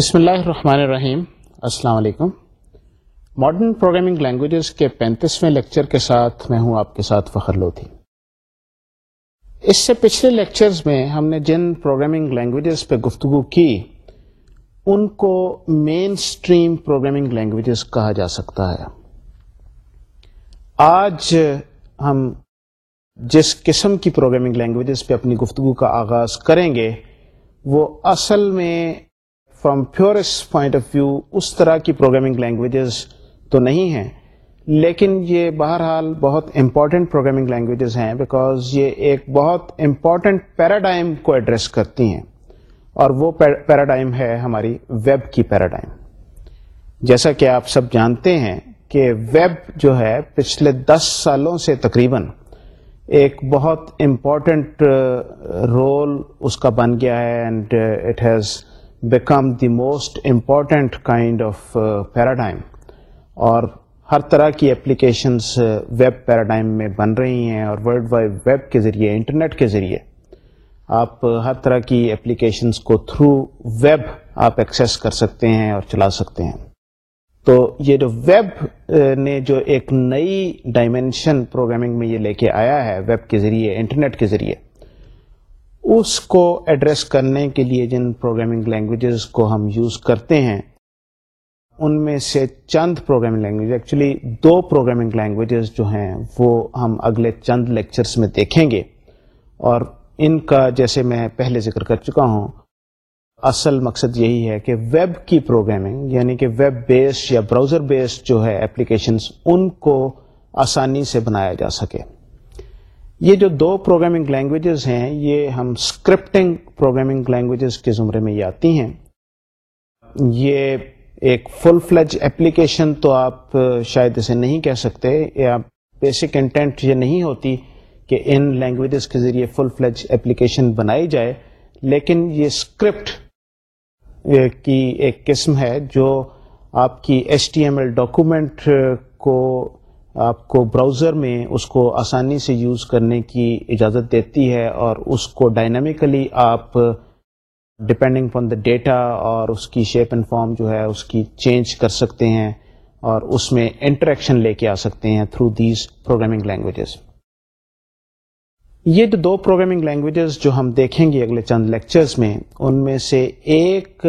بسم اللہ الرحمن الرحیم السلام علیکم ماڈرن پروگرامنگ لینگویجز کے پینتیسویں لیکچر کے ساتھ میں ہوں آپ کے ساتھ فخر لوتھی اس سے پچھلے لیکچرز میں ہم نے جن پروگرامنگ لینگویجز پہ گفتگو کی ان کو مین سٹریم پروگرامنگ لینگویجز کہا جا سکتا ہے آج ہم جس قسم کی پروگرامنگ لینگویجز پہ اپنی گفتگو کا آغاز کریں گے وہ اصل میں from purist point of view اس طرح کی پروگرامنگ لینگویجز تو نہیں ہیں لیکن یہ بہرحال بہت امپورٹنٹ پروگرامنگ لینگویجز ہیں بیکاز یہ ایک بہت امپورٹنٹ پیراڈائم کو ایڈریس کرتی ہیں اور وہ پیراڈائم ہے ہماری ویب کی پیراڈائم جیسا کہ آپ سب جانتے ہیں کہ ویب جو ہے پچھلے دس سالوں سے تقریباً ایک بہت امپورٹنٹ رول uh, اس کا بن گیا ہے and it has become the most important kind of paradigm اور ہر طرح کی اپلیکیشنس ویب پیراڈائم میں بن رہی ہیں اور ورلڈ وائڈ ویب کے ذریعے انٹرنیٹ کے ذریعے آپ uh, ہر طرح کی ایپلیکیشنس کو تھرو ویب آپ ایکسیس کر سکتے ہیں اور چلا سکتے ہیں تو یہ جو ویب uh, نے جو ایک نئی ڈائمینشن پروگرامنگ میں یہ لے کے آیا ہے ویب کے ذریعے انٹرنیٹ کے ذریعے اس کو ایڈریس کرنے کے لیے جن پروگرامنگ لینگویجز کو ہم یوز کرتے ہیں ان میں سے چند پروگرامنگ لینگویج ایکچولی دو پروگرامنگ لینگویجز جو ہیں وہ ہم اگلے چند لیکچرز میں دیکھیں گے اور ان کا جیسے میں پہلے ذکر کر چکا ہوں اصل مقصد یہی ہے کہ ویب کی پروگرامنگ یعنی کہ ویب بیس یا براؤزر بیس جو ہے اپلیکیشنس ان کو آسانی سے بنایا جا سکے یہ جو دو پروگرامنگ لینگویجز ہیں یہ ہم اسکرپٹنگ پروگرامنگ لینگویجز کے زمرے میں یہ آتی ہیں یہ ایک فل فلیج اپلیکیشن تو آپ شاید اسے نہیں کہہ سکتے یا بیسک انٹینٹ یہ نہیں ہوتی کہ ان لینگویجز کے ذریعے فل فلیج اپلیکیشن بنائی جائے لیکن یہ اسکرپٹ کی ایک قسم ہے جو آپ کی H T M L document کو آپ کو براؤزر میں اس کو آسانی سے یوز کرنے کی اجازت دیتی ہے اور اس کو ڈائنامیکلی آپ ڈپینڈنگ فون دا ڈیٹا اور اس کی شیپ اینڈ فارم جو ہے اس کی چینج کر سکتے ہیں اور اس میں انٹریکشن لے کے آ سکتے ہیں تھرو دیز پروگرامنگ لینگویجز یہ جو دو پروگرامنگ لینگویجز جو ہم دیکھیں گے اگلے چند لیکچرز میں ان میں سے ایک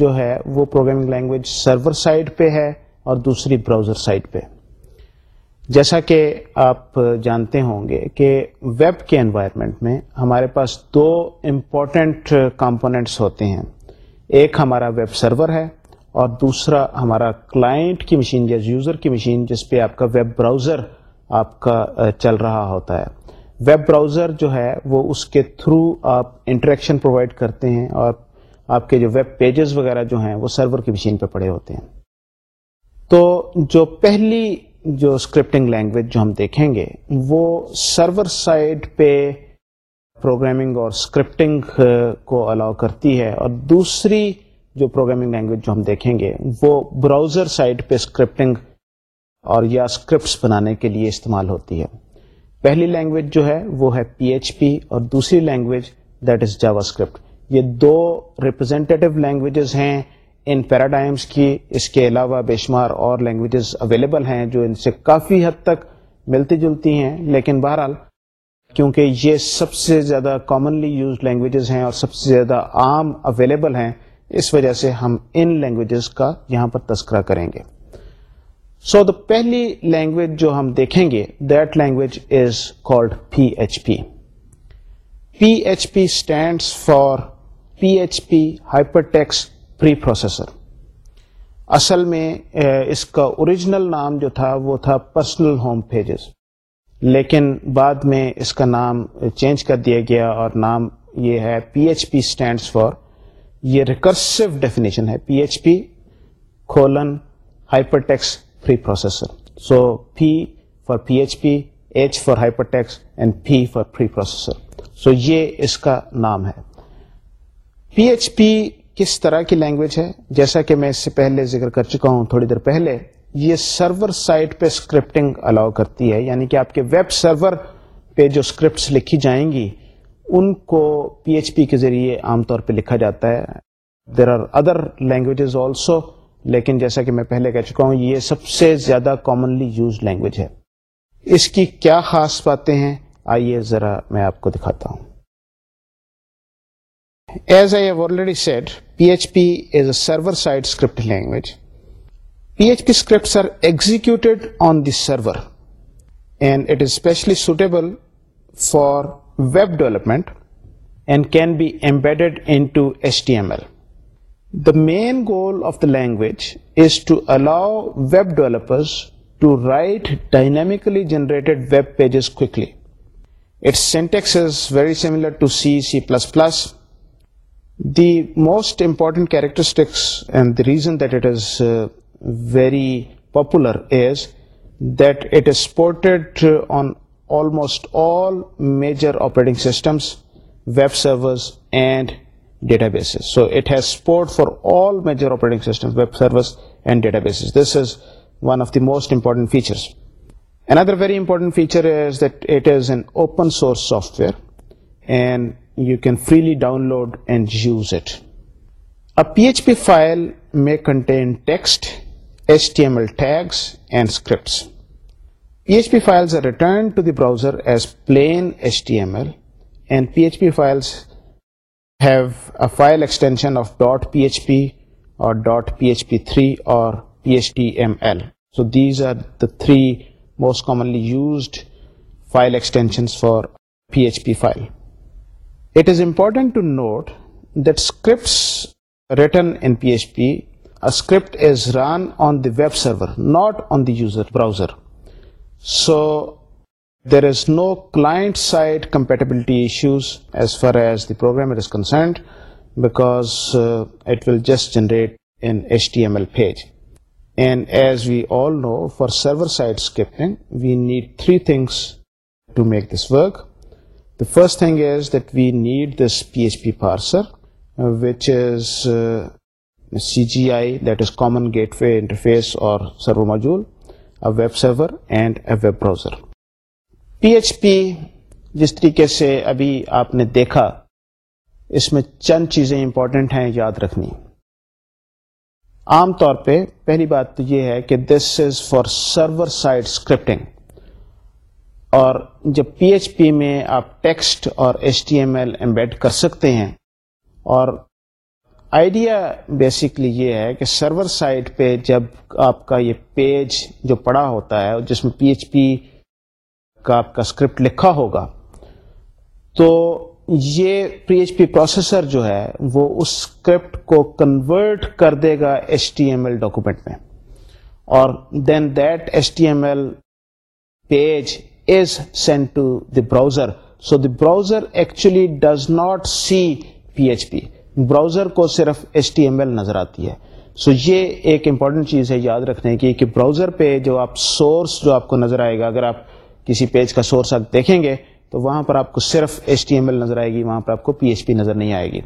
جو ہے وہ پروگرامنگ لینگویج سرور سائڈ پہ ہے اور دوسری براؤزر سائٹ پہ جیسا کہ آپ جانتے ہوں گے کہ ویب کے انوائرمنٹ میں ہمارے پاس دو امپورٹنٹ کمپوننٹس ہوتے ہیں ایک ہمارا ویب سرور ہے اور دوسرا ہمارا کلائنٹ کی مشین یا یوزر کی مشین جس پہ آپ کا ویب براؤزر آپ کا چل رہا ہوتا ہے ویب براؤزر جو ہے وہ اس کے تھرو آپ انٹریکشن پرووائڈ کرتے ہیں اور آپ کے جو ویب پیجز وغیرہ جو ہیں وہ سرور کی مشین پہ پڑے ہوتے ہیں تو جو پہلی جو اسکرپٹنگ لینگویج جو ہم دیکھیں گے وہ سرور سائڈ پہ پروگرامنگ اور اسکرپٹنگ کو الاؤ کرتی ہے اور دوسری جو پروگرامنگ لینگویج جو ہم دیکھیں گے وہ براؤزر سائٹ پہ اسکرپٹنگ اور یا اسکرپٹس بنانے کے لیے استعمال ہوتی ہے پہلی لینگویج جو ہے وہ ہے پی ایچ پی اور دوسری language that is JavaScript یہ دو ریپرزینٹیو لینگویجز ہیں ان پیراڈائمس کی اس کے علاوہ بے شمار اور لینگویجز اویلیبل ہیں جو ان سے کافی حد تک ملتی جلتی ہیں لیکن بہرحال کیونکہ یہ سب سے زیادہ کامنلی یوزڈ لینگویجز ہیں اور سب سے زیادہ عام اویلیبل ہیں اس وجہ سے ہم ان لینگویجز کا یہاں پر تذکرہ کریں گے سو دا پہلی لینگویج جو ہم دیکھیں گے that language is called P H P P H P stands for P H P hypertext preprocessor اصل میں اس کا اوریجنل نام جو تھا وہ تھا پرسنل ہوم پیجز لیکن بعد میں اس کا نام چینج کر دیا گیا اور نام یہ ہے P H P stands for یہ ریکرسو ڈیفینیشن ہے P H P کھولن hypertext preprocessor so P for P H P H for hypertext and P for preprocessor so یہ اس کا نام ہے پی ایچ پی کس طرح کی لینگویج ہے جیسا کہ میں اس سے پہلے ذکر کر چکا ہوں تھوڑی دیر پہلے یہ سرور سائٹ پہ اسکرپٹنگ الاؤ کرتی ہے یعنی کہ آپ کے ویب سرور پہ جو اسکرپٹس لکھی جائیں گی ان کو پی ایچ پی کے ذریعے عام طور پہ لکھا جاتا ہے there are other languages also لیکن جیسا کہ میں پہلے کہہ چکا ہوں یہ سب سے زیادہ کامنلی یوز لینگویج ہے اس کی کیا خاص باتیں ہیں آئیے ذرا میں آپ کو دکھاتا ہوں As I have already said, PHP is a server-side scripting language. PHP scripts are executed on the server, and it is especially suitable for web development and can be embedded into HTML. The main goal of the language is to allow web developers to write dynamically generated web pages quickly. Its syntax is very similar to C, C++, the most important characteristics and the reason that it is uh, very popular is that it is supported uh, on almost all major operating systems, web servers and databases. So it has support for all major operating systems, web servers and databases. This is one of the most important features. Another very important feature is that it is an open source software, and you can freely download and use it. A PHP file may contain text, HTML tags, and scripts. PHP files are returned to the browser as plain HTML, and PHP files have a file extension of .php or .php3 or .html. So these are the three most commonly used file extensions for PHP file. It is important to note that scripts written in PHP, a script is run on the web server, not on the user browser. So there is no client-side compatibility issues as far as the programmer is concerned, because uh, it will just generate an HTML page. And as we all know, for server-side scripting, we need three things to make this work. the first thing is that we need this PHP parser uh, which is uh, CGI that is common gateway interface or server module a web server and a web browser PHP جس طریقے سے ابھی آپ نے دیکھا اس میں چند چیزیں امپورٹنٹ ہیں یاد رکھنی عام طور پہ پہلی بات تو یہ ہے کہ this is for server side scripting اور جب پی ایچ پی میں آپ ٹیکسٹ اور H T M L embed کر سکتے ہیں اور آئیڈیا بیسکلی یہ ہے کہ سرور سائٹ پہ جب آپ کا یہ پیج جو پڑا ہوتا ہے جس میں پی ایچ پی کا آپ کا اسکرپٹ لکھا ہوگا تو یہ پی ایچ پی پروسیسر جو ہے وہ اس اسکرپٹ کو کنورٹ کر دے گا H T M L document میں اور then that H T M L page browser so the browser actually does not see P H P browser کو صرف ایس ٹی ایم ایل نظر آتی ہے سو یہ ایک امپورٹنٹ چیز ہے یاد رکھنے کی کہ براؤزر پہ جو آپ سورس جو آپ کو نظر آئے گا اگر آپ کسی پیج کا سورس آپ دیکھیں گے تو وہاں پر آپ کو صرف ایس ٹی ایم ایل نظر آئے گی وہاں پر آپ کو پی ایچ پی نظر نہیں آئے گی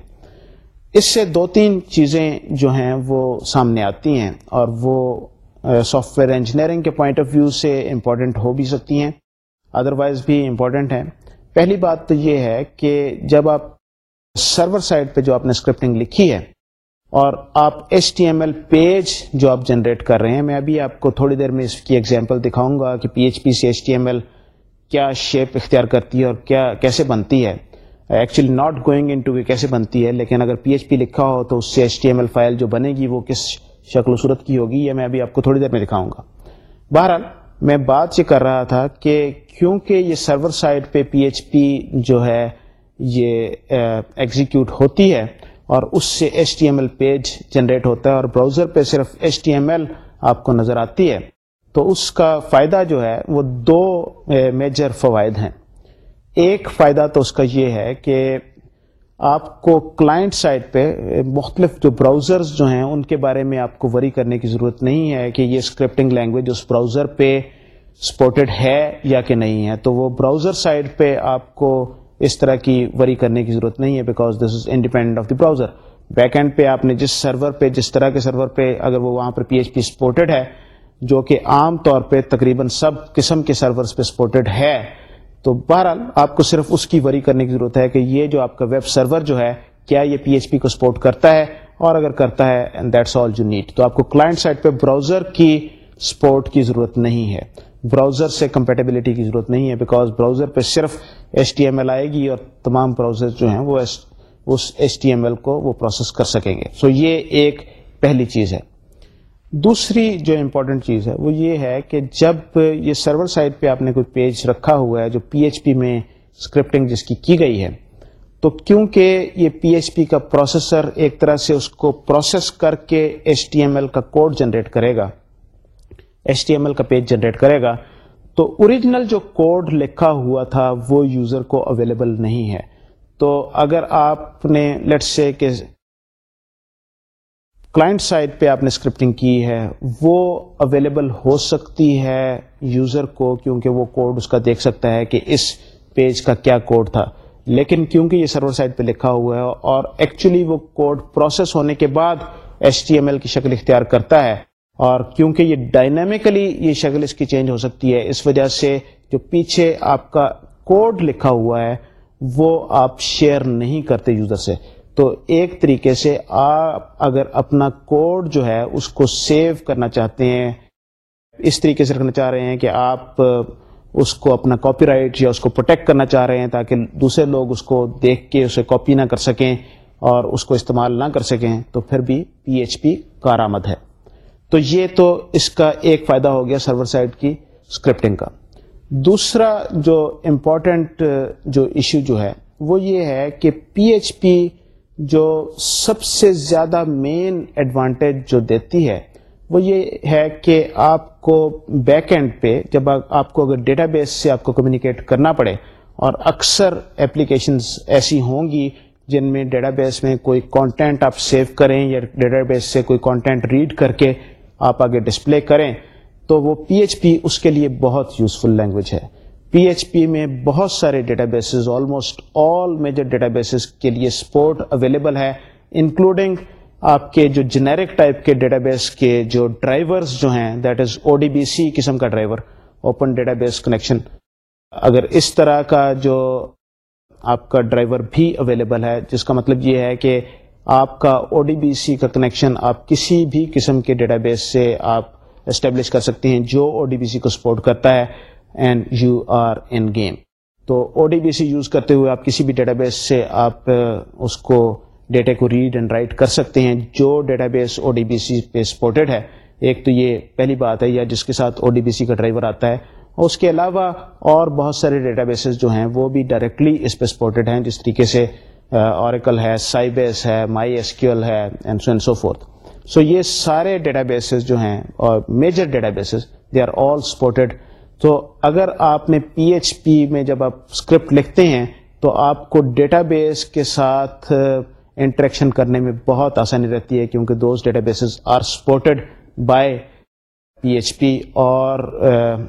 اس سے دو تین چیزیں جو ہیں وہ سامنے آتی ہیں اور وہ سافٹ ویئر انجینئرنگ کے پوائنٹ آف ویو سے امپورٹنٹ ہو بھی سکتی ہیں ادر وائز بھی امپورٹنٹ ہیں پہلی بات تو یہ ہے کہ جب آپ سرور سائٹ پہ جو آپ نے اسکرپٹنگ لکھی ہے اور آپ H T M L page جو آپ جنریٹ کر رہے ہیں میں ابھی آپ کو تھوڑی دیر میں اس کی ایگزامپل دکھاؤں گا کہ پی ایچ پی سے ایچ ٹی ایم ایل کیا شیپ اختیار کرتی ہے اور کیا کیسے بنتی ہے actually not going into کیسے بنتی ہے لیکن اگر پی ایچ پی لکھا ہو تو اس سے H T M L file جو بنے گی وہ کس شکل و صورت کی ہوگی یہ میں ابھی آپ کو تھوڑی دیر میں دکھاؤں گا بہرحال میں بات یہ کر رہا تھا کہ کیونکہ یہ سرور سائٹ پہ پی ایچ پی جو ہے یہ ایگزیکیوٹ ہوتی ہے اور اس سے H T M L page generate ہوتا ہے اور براؤزر پہ صرف ایچ ٹی ایم ایل آپ کو نظر آتی ہے تو اس کا فائدہ جو ہے وہ دو میجر فوائد ہیں ایک فائدہ تو اس کا یہ ہے کہ آپ کو کلائنٹ سائٹ پہ مختلف جو براؤزرز جو ہیں ان کے بارے میں آپ کو وری کرنے کی ضرورت نہیں ہے کہ یہ اسکرپٹنگ لینگویج اس براؤزر پہ سپورٹڈ ہے یا کہ نہیں ہے تو وہ براؤزر سائڈ پہ آپ کو اس طرح کی وری کرنے کی ضرورت نہیں ہے because this is independent of the browser back end پہ آپ نے جس سرور پہ جس طرح کے سرور پہ اگر وہ وہاں پہ پی ایچ پی سپورٹڈ ہے جو کہ عام طور پہ تقریباً سب قسم کے سرورز پہ سپورٹڈ ہے تو بہرحال آپ کو صرف اس کی وری کرنے کی ضرورت ہے کہ یہ جو آپ کا ویب سرور جو ہے کیا یہ پی ایچ پی کو سپورٹ کرتا ہے اور اگر کرتا ہے دیٹس آل یو تو آپ کو کلائنٹ سائڈ پہ براؤزر کی سپورٹ کی ضرورت نہیں ہے براؤزر سے کمپیٹیبلٹی کی ضرورت نہیں ہے بیکاز براؤزر پہ صرف ایچ ٹی ایم ایل آئے گی اور تمام براؤزر جو ہیں وہ اس ایچ ٹی ایم ایل کو وہ پروسیس کر سکیں گے سو so یہ ایک پہلی چیز ہے دوسری جو امپورٹنٹ چیز ہے وہ یہ ہے کہ جب یہ سرور سائٹ پہ آپ نے کوئی پیج رکھا ہوا ہے جو پی ایچ پی میں اسکرپٹنگ جس کی کی گئی ہے تو کیونکہ یہ پی ایچ پی کا پروسیسر ایک طرح سے اس کو پروسیس کر کے ایس ٹی ایم ایل کا کوڈ جنریٹ کرے گا ایس ٹی ایم ایل کا پیج جنریٹ کرے گا تو اوریجنل جو کوڈ لکھا ہوا تھا وہ یوزر کو اویلیبل نہیں ہے تو اگر آپ نے لیٹس سے کہ کلائنٹ سائٹ پہ آپ نے اسکرپٹنگ کی ہے وہ اویلیبل ہو سکتی ہے یوزر کو کیونکہ وہ کوڈ اس کا دیکھ سکتا ہے کہ اس پیج کا کیا کوڈ تھا لیکن کیونکہ یہ سرور سائٹ پہ لکھا ہوا ہے اور ایکچولی وہ کوڈ پروسیس ہونے کے بعد ایس ٹی ایم ایل کی شکل اختیار کرتا ہے اور کیونکہ یہ ڈائنامکلی یہ شکل اس کی چینج ہو سکتی ہے اس وجہ سے جو پیچھے آپ کا کوڈ لکھا ہوا ہے وہ آپ شیئر نہیں کرتے یوزر سے تو ایک طریقے سے آپ اگر اپنا کوڈ جو ہے اس کو سیو کرنا چاہتے ہیں اس طریقے سے رکھنا چاہ رہے ہیں کہ آپ اس کو اپنا کاپی رائٹ یا اس کو پروٹیکٹ کرنا چاہ رہے ہیں تاکہ دوسرے لوگ اس کو دیکھ کے اسے کاپی نہ کر سکیں اور اس کو استعمال نہ کر سکیں تو پھر بھی پی ایچ پی کارآمد ہے تو یہ تو اس کا ایک فائدہ ہو گیا سرور سائٹ کی اسکرپٹنگ کا دوسرا جو امپورٹنٹ جو ایشو جو ہے وہ یہ ہے کہ پی ایچ پی جو سب سے زیادہ مین ایڈوانٹیج جو دیتی ہے وہ یہ ہے کہ آپ کو بیک اینڈ پہ جب آپ کو اگر ڈیٹا بیس سے آپ کو کمیونیکیٹ کرنا پڑے اور اکثر اپلیکیشنز ایسی ہوں گی جن میں ڈیٹا بیس میں کوئی کانٹینٹ آپ سیو کریں یا ڈیٹا بیس سے کوئی کانٹینٹ ریڈ کر کے آپ آگے ڈسپلے کریں تو وہ پی ایچ پی اس کے لیے بہت یوزفل لینگویج ہے پی ایچ پی میں بہت سارے databases almost all major databases کے لیے سپورٹ اویلیبل ہے انکلوڈنگ آپ کے جو جنیرک ٹائپ کے ڈیٹا بیس کے جو ڈرائیورز جو ہیں that is O D B C قسم کا driver open database connection اگر اس طرح کا جو آپ کا ڈرائیور بھی اویلیبل ہے جس کا مطلب یہ ہے کہ آپ کا او ڈی بی سی کا کنیکشن آپ کسی بھی قسم کے ڈیٹا بیس سے آپ اسٹیبلش کر سکتے ہیں جو او ڈی بی سی کو سپورٹ کرتا ہے and you are in game تو O D B C use کرتے ہوئے آپ کسی بھی ڈیٹا بیس سے آپ uh, اس کو ڈیٹا کو ریڈ اینڈ رائٹ کر سکتے ہیں جو database O D B C پہ سپورٹڈ ہے ایک تو یہ پہلی بات ہے یا جس کے ساتھ او ڈی بی سی کا ڈرائیور آتا ہے اس کے علاوہ اور بہت سارے ڈیٹا بیسز جو ہیں وہ بھی ڈائریکٹلی اس پہ سپورٹڈ ہیں جس طریقے سے اوریکل uh, ہے سائبیس ہے مائی ایس کیو ایل ہے سو یہ سارے ڈیٹا بیسز جو ہیں اور major databases they are all supported تو اگر آپ نے پی ایچ پی میں جب آپ اسکرپٹ لکھتے ہیں تو آپ کو ڈیٹا بیس کے ساتھ انٹریکشن uh, کرنے میں بہت آسانی رہتی ہے کیونکہ those databases are supported by P H P اور uh,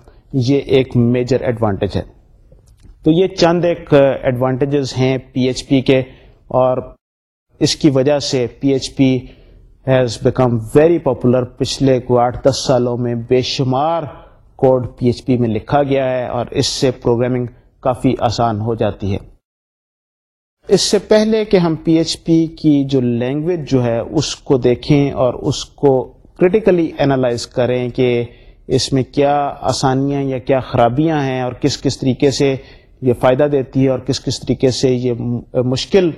یہ ایک میجر ایڈوانٹیج ہے تو یہ چند ایک ایڈوانٹیجز uh, ہیں پی ایچ پی کے اور اس کی وجہ سے P H P has become very popular پچھلے کو آٹھ دس سالوں میں بے شمار کوڈ پی ایچ پی میں لکھا گیا ہے اور اس سے پروگرامنگ کافی آسان ہو جاتی ہے اس سے پہلے کہ ہم پی ایچ پی کی جو لینگویج جو ہے اس کو دیکھیں اور اس کو کرٹیکلی انالائز کریں کہ اس میں کیا آسانیاں یا کیا خرابیاں ہیں اور کس کس طریقے سے یہ فائدہ دیتی ہے اور کس کس طریقے سے یہ مشکل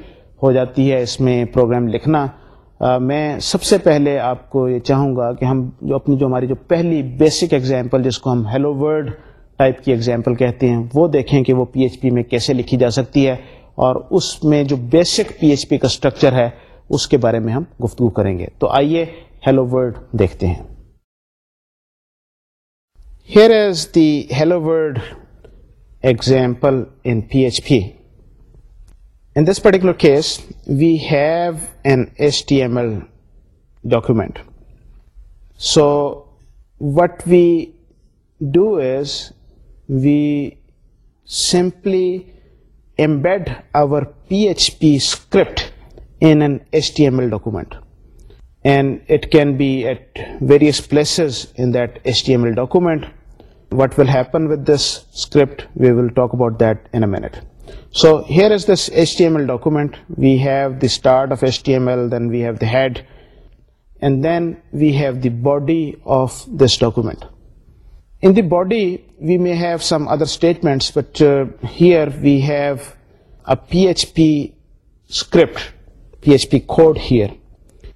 ہو جاتی ہے اس میں پروگرام لکھنا میں سب سے پہلے آپ کو یہ چاہوں گا کہ ہم جو اپنی جو ہماری جو پہلی بیسک ایگزامپل جس کو ہم ہیلو ورڈ ٹائپ کی ایگزامپل کہتے ہیں وہ دیکھیں کہ وہ پی ایچ پی میں کیسے لکھی جا سکتی ہے اور اس میں جو بیسک پی ایچ پی کا اسٹرکچر ہے اس کے بارے میں ہم گفتگو کریں گے تو آئیے ہیلو ورڈ دیکھتے ہیں here is the hello world example in P H P In this particular case, we have an HTML document. So what we do is we simply embed our PHP script in an HTML document, and it can be at various places in that HTML document. What will happen with this script, we will talk about that in a minute. So here is this HTML document. We have the start of HTML, then we have the head, and then we have the body of this document. In the body, we may have some other statements, but uh, here we have a PHP script, PHP code here.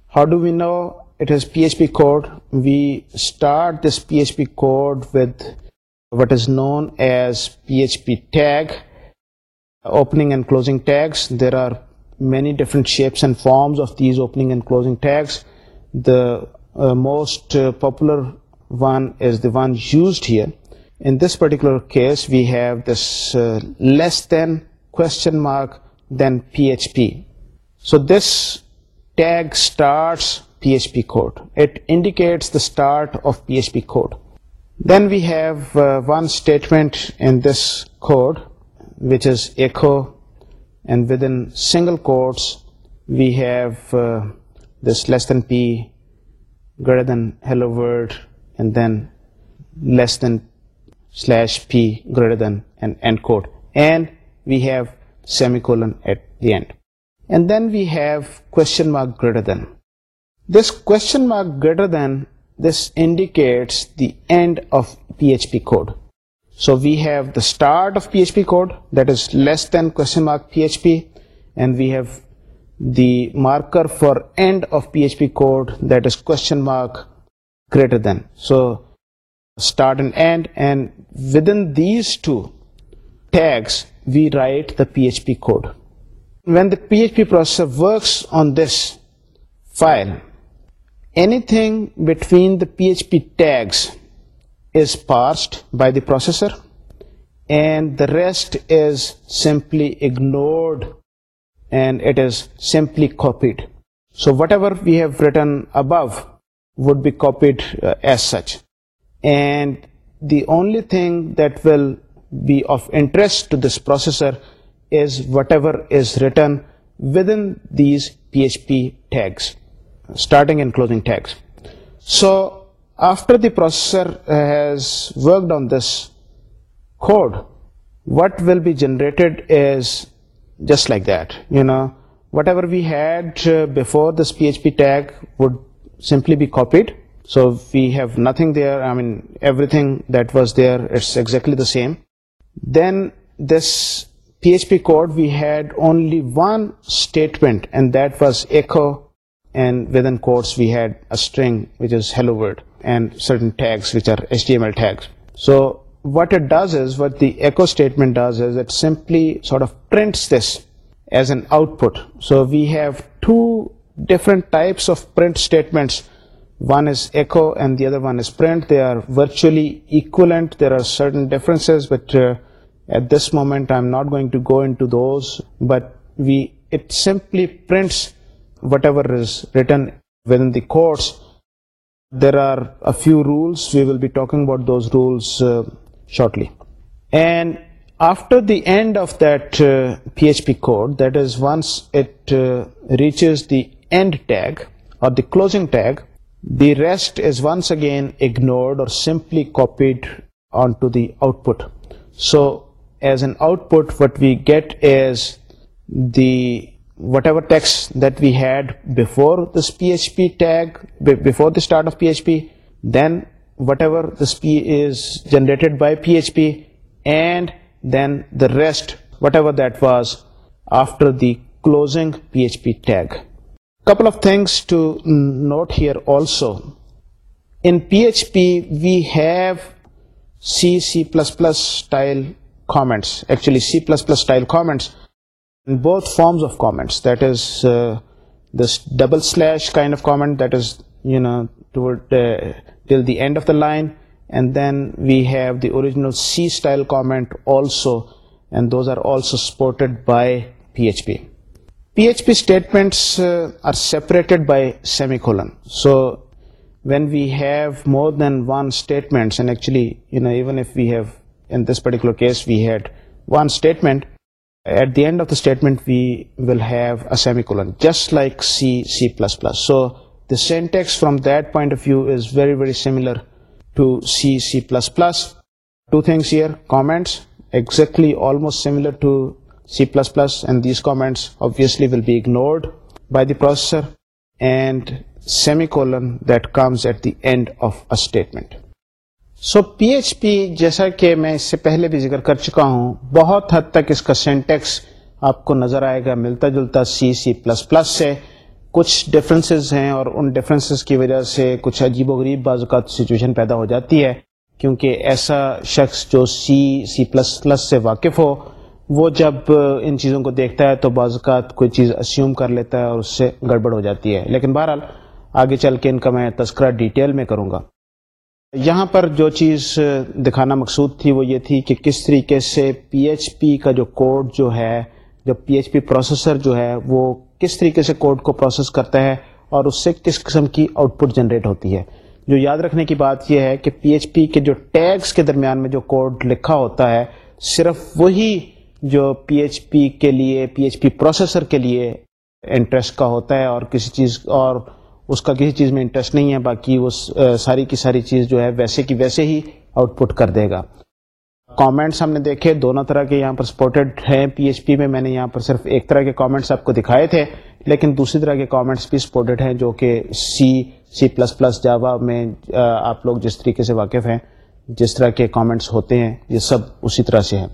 How do we know it is PHP code? We start this PHP code with what is known as PHP tag, opening and closing tags. There are many different shapes and forms of these opening and closing tags. The uh, most uh, popular one is the one used here. In this particular case, we have this uh, less than, question mark, then PHP. So this tag starts PHP code. It indicates the start of PHP code. Then we have one statement in this code which Asad single quotes we have this less than P greater than hello world and then less than slash P greater than and and code and we have semicolon then we have کو greater than this question mark greater than this indicates the end of P H P code So we have the start of PHP code, that is less than question mark PHP, and we have the marker for end of PHP code, that is question mark greater than. So start and end, and within these two tags we write the PHP code. When the PHP processor works on this file, anything between the PHP tags processor and the rest simply ignored and simply cut ever is written within P H P tags starting and closing tags so After the processor uh, has worked on this code, what will be generated is just like that, whatever we had uh, before, this PHP tag would simply be copied. So we have nothing there, everything that was there is exactly the same. Then this PHP code, we had only one statement, and that was echo, and within quotes we had a string which is hello world. and certain tags which are HTML tags. So what it does is, what the echo statement does is it simply sort of prints this as an output. So we have two different types of print statements. One is echo and the other one is print. They are virtually equivalent. There are certain differences, but uh, at this moment I'm not going to go into those. But we it simply prints whatever is written within the course. There are a few rules. We will be talking about those rules uh, shortly. And after the end of that PHP uh, code, that is once it uh, reaches the end tag or the closing tag, the rest is once again ignored or simply copied onto the output. So as an output, what we get is the whatever text that we had before this PHP tag, before the start of PHP, then whatever this P is generated by PHP, and then the rest, whatever that was after the closing PHP tag. Couple of things to note here also. In PHP, we have C++ style comments, actually C++ style comments, بہت forms of comments that is double of comment of the line we have دیمنٹڈ by P H P P H P statements by semicolon so when we've more than one statement we've this particular case we had one statement at the statement just like C C plus plus so the syntax from دف is very very similar to C C plus plus two things similarly will be ignored by the پروسسرمی کو so P H P جیسا کہ میں اس سے پہلے بھی ذکر کر چکا ہوں بہت حد تک اس کا سینٹیکس آپ کو نظر آئے گا ملتا جلتا سی سی پلس پلس سے کچھ ڈفرینسز ہیں اور ان ڈفرینسز کی وجہ سے کچھ عجیب و غریب بعض اوقات سچویشن پیدا ہو جاتی ہے کیونکہ ایسا شخص جو سی سی پلس پلس سے واقف ہو وہ جب ان چیزوں کو دیکھتا ہے تو بعض اوقات کوئی چیز اسیوم کر لیتا ہے اور اس سے گڑبڑ ہو جاتی ہے لیکن بہرحال آگے چل کے ان کا میں تذکرہ ڈیٹیل میں کروں گا یہاں پر جو چیز دکھانا مقصود تھی وہ یہ تھی کہ کس طریقے سے پی ایچ پی کا جو کوڈ جو ہے جو پی ایچ پی پروسیسر جو ہے وہ کس طریقے سے کوڈ کو پروسیس کرتا ہے اور اس سے کس قسم کی آؤٹ پٹ جنریٹ ہوتی ہے جو یاد رکھنے کی بات یہ ہے کہ پی ایچ پی کے جو ٹیگس کے درمیان میں جو کوڈ لکھا ہوتا ہے صرف وہی جو پی ایچ پی کے لیے پی ایچ پی پروسیسر کے لیے انٹرسٹ کا ہوتا ہے اور کسی چیز اور اس کا کسی چیز میں انٹرسٹ نہیں ہے باقی وہ ساری کی ساری چیز جو ہے ویسے کی ویسے ہی آؤٹ پٹ کر دے گا کامنٹس ہم نے دیکھے دونوں طرح کے یہاں پر سپورٹڈ ہیں پی ایچ پی میں میں نے یہاں پر صرف ایک طرح کے کامنٹس آپ کو دکھائے تھے لیکن دوسری طرح کے کامنٹس بھی سپورٹڈ ہیں جو کہ C C plus plus Java میں آپ لوگ جس طریقے سے واقف ہیں جس طرح کے کامنٹس ہوتے ہیں یہ سب اسی طرح سے ہیں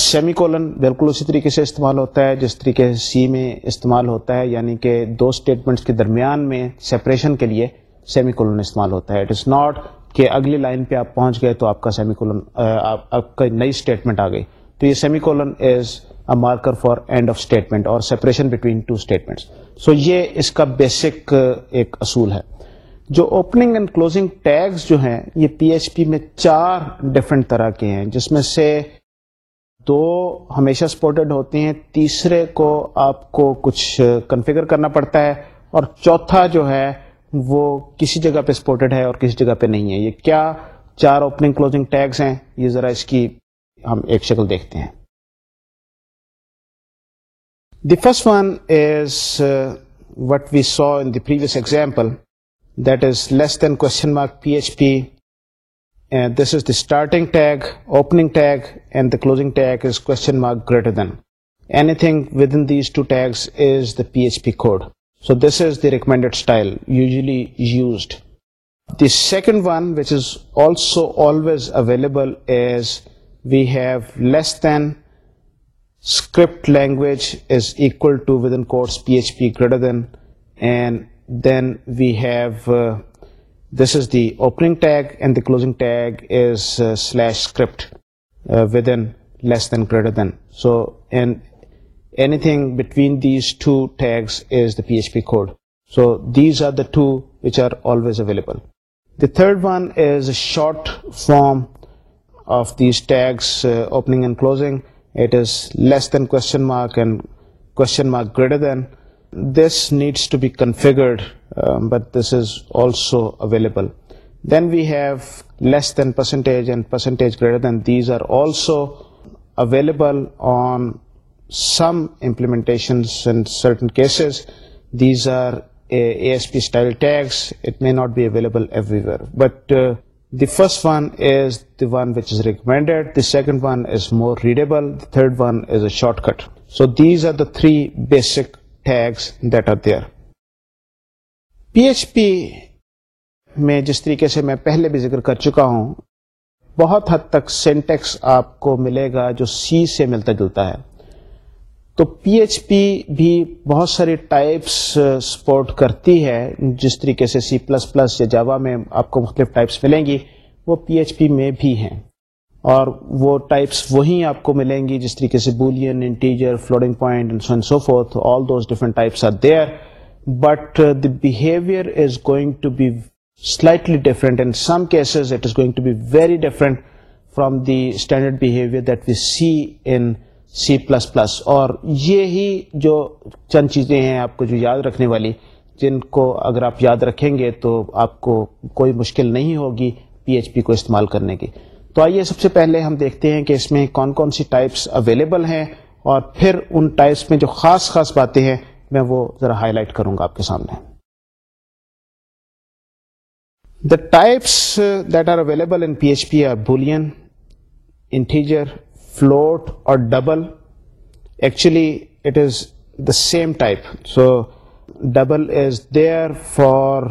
سیمی کولن بالکل اسی طریقے سے استعمال ہوتا ہے جس طریقے سے سی میں استعمال ہوتا ہے یعنی کہ دو اسٹیٹمنٹس کے درمیان میں سیپریشن کے لیے سیمی کولن استعمال ہوتا ہے اٹ از ناٹ کہ اگلی لائن پہ آپ پہنچ گئے تو آپ کا سیمی کولن آپ کا نئی اسٹیٹمنٹ آ گئی تو یہ semicolon is a marker for end of statement اور separation between two statements so یہ اس کا بیسک ایک اصول ہے جو اوپننگ اینڈ کلوزنگ ٹیگس جو ہیں یہ پی ایچ پی میں چار ڈفرینٹ طرح کے ہیں جس میں سے دو ہمیشہ سپورٹڈ ہوتے ہیں تیسرے کو آپ کو کچھ کنفیگر کرنا پڑتا ہے اور چوتھا جو ہے وہ کسی جگہ پہ سپورٹڈ ہے اور کسی جگہ پہ نہیں ہے یہ کیا چار اوپننگ کلوزنگ ٹیگس ہیں یہ ذرا اس کی ہم ایک شکل دیکھتے ہیں the first one is what we saw in Davis example that is less than question mark P H P mark greater than anything these two tags is the P H P code so this is the recommended style usually used the second one which is also always available as we have less than script language is equal P H P greater than and then we have This is the opening tag, and the closing tag is uh, /script uh, within less than greater than. So, and anything between these two tags is the PHP code. So these are the two which are always available. The third one is a short form of these tags, uh, opening and closing. It is less than question mark and question mark greater than. This needs to be configured, um, but this is also available. Then we have less than percentage and percentage greater than. These are also available on some implementations in certain cases. These are uh, ASP style tags. It may not be available everywhere, but uh, the first one is the one which is recommended. The second one is more readable. The third one is a shortcut. So these are the three basic tags that are there P H P میں جس طریقے سے میں پہلے بھی ذکر کر چکا ہوں بہت حد تک سینٹیکس آپ کو ملے گا جو سی سے ملتا جلتا ہے تو پی ایچ پی بھی بہت ساری ٹائپس سپورٹ کرتی ہے جس طریقے سے سی پلس پلس یا جاوا میں آپ کو مختلف ٹائپس ملیں گی وہ پی ایچ پی میں بھی ہیں اور وہ ٹائپس وہیں آپ کو ملیں گی جس طریقے سے boolean point so fourth all those different types are there but the behaviour is going going to to be be slightly different some cases it is very different from the standard behaviour that we see in C plus plus اور یہی جو چند چیزیں ہیں آپ کو جو یاد رکھنے والی جن کو اگر آپ یاد رکھیں گے تو آپ کو کوئی مشکل نہیں ہوگی پی ایچ پی کو استعمال کرنے کی تو آئیے سب سے پہلے ہم دیکھتے ہیں کہ اس میں کون کون سی ٹائپس اویلیبل ہیں اور پھر ان ٹائپس میں جو خاص خاص باتیں ہیں میں وہ ذرا ہائی لائٹ کروں گا آپ کے سامنے the types that are available in P H P are boolean integer float اور double actually it is the same type so double is there for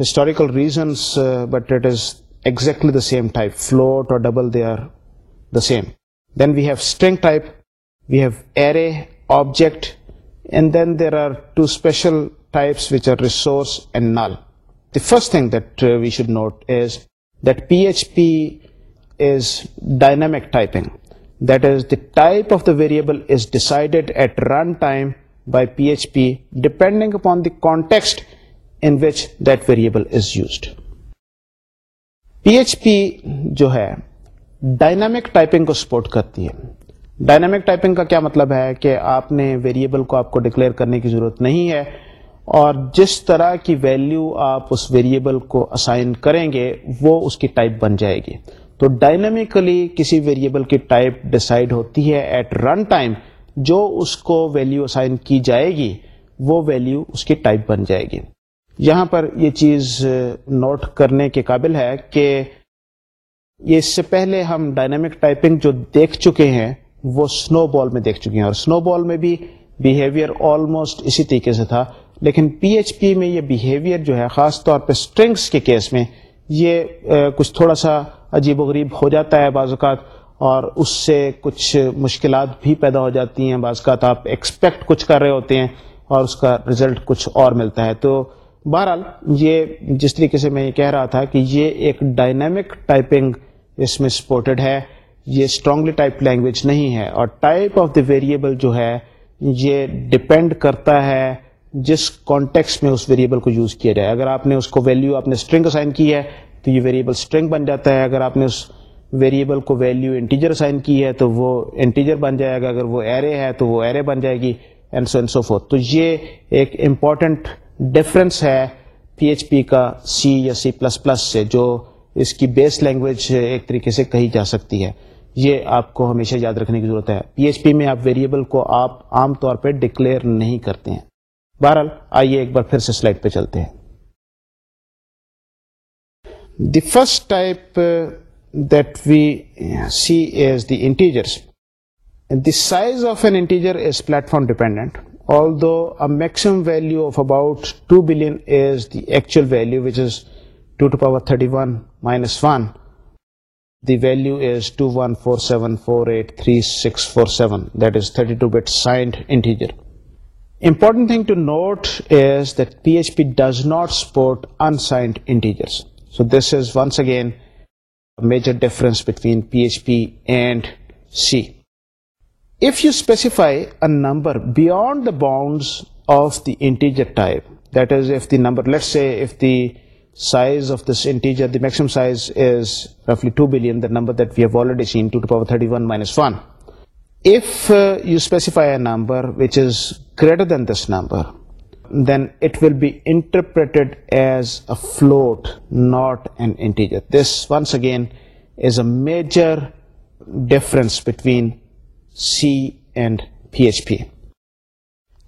historical reasons but it is exactly the same type, float or double, they are the same. Then we have string type, we have array, object, and then there are two special types which are resource and null. The first thing that uh, we should note is that PHP is dynamic typing. That is, the type of the variable is decided at runtime by PHP depending upon the context in which that variable is used. P H P جو ہے dynamic typing کو support کرتی ہے dynamic typing کا کیا مطلب ہے کہ آپ نے ویریبل کو آپ کو ڈکلیئر کرنے کی ضرورت نہیں ہے اور جس طرح کی ویلیو آپ اس ویریبل کو اسائن کریں گے وہ اس کی ٹائپ بن جائے گی تو ڈائنامیکلی کسی ویریبل کی ٹائپ ڈسائڈ ہوتی ہے ایٹ رن ٹائم جو اس کو ویلیو اسائن کی جائے گی وہ ویلیو اس کی ٹائپ بن جائے گی یہاں پر یہ چیز نوٹ کرنے کے قابل ہے کہ یہ اس سے پہلے ہم ڈائنامک ٹائپنگ جو دیکھ چکے ہیں وہ سنو بال میں دیکھ چکے ہیں اور سنو بال میں بھی بیہیویئر آلموسٹ اسی طریقے سے تھا لیکن پی ایچ پی میں یہ بیہیویئر جو ہے خاص طور پہ اسٹرنگس کے کیس میں یہ کچھ تھوڑا سا عجیب و غریب ہو جاتا ہے بعض اوقات اور اس سے کچھ مشکلات بھی پیدا ہو جاتی ہیں بعض اوقات آپ ایکسپیکٹ کچھ کر رہے ہوتے ہیں اور اس کا رزلٹ کچھ اور ملتا ہے تو بہرحال یہ جس طریقے سے میں یہ کہہ رہا تھا کہ یہ ایک ڈائنامک ٹائپنگ اس میں سپورٹڈ ہے یہ اسٹرانگلی ٹائپ لینگویج نہیں ہے اور ٹائپ آف دا ویریبل جو ہے یہ ڈپینڈ کرتا ہے جس کانٹیکس میں اس ویریبل کو یوز کیا جائے اگر آپ نے اس کو ویلیو آپ نے اسٹرنگ اسائن کی ہے تو یہ ویریبل اسٹرنگ بن جاتا ہے اگر آپ نے اس ویریبل کو ویلیو انٹیجر اسائن کی ہے تو وہ انٹیجر بن جائے گا اگر وہ ایرے ہے تو وہ ایرے بن جائے گی and so and so forth تو یہ ایک امپورٹنٹ ڈفرینس ہے پی ایچ پی کا سی یا سی پلس پلس سے جو اس کی بیس لینگویج ایک طریقے سے کہی جا سکتی ہے یہ آپ کو ہمیشہ یاد رکھنے کی ضرورت ہے پی ایچ پی میں آپ ویریبل کو آپ عام طور پہ ڈکلیئر نہیں کرتے ہیں بہرحال آئیے ایک بار پھر سے سلائڈ پہ چلتے ہیں the first type that we see is the integer the size of an integer is platform dependent although a maximum value of about 2 billion is the actual value, which is 2 to power 31 minus 1. The value is 2147483647, that is 32-bit signed integer. Important thing to note is that PHP does not support unsigned integers. So this is once again a major difference between PHP and C. Number beyond bound of there was greens again is a major difference between C and P H P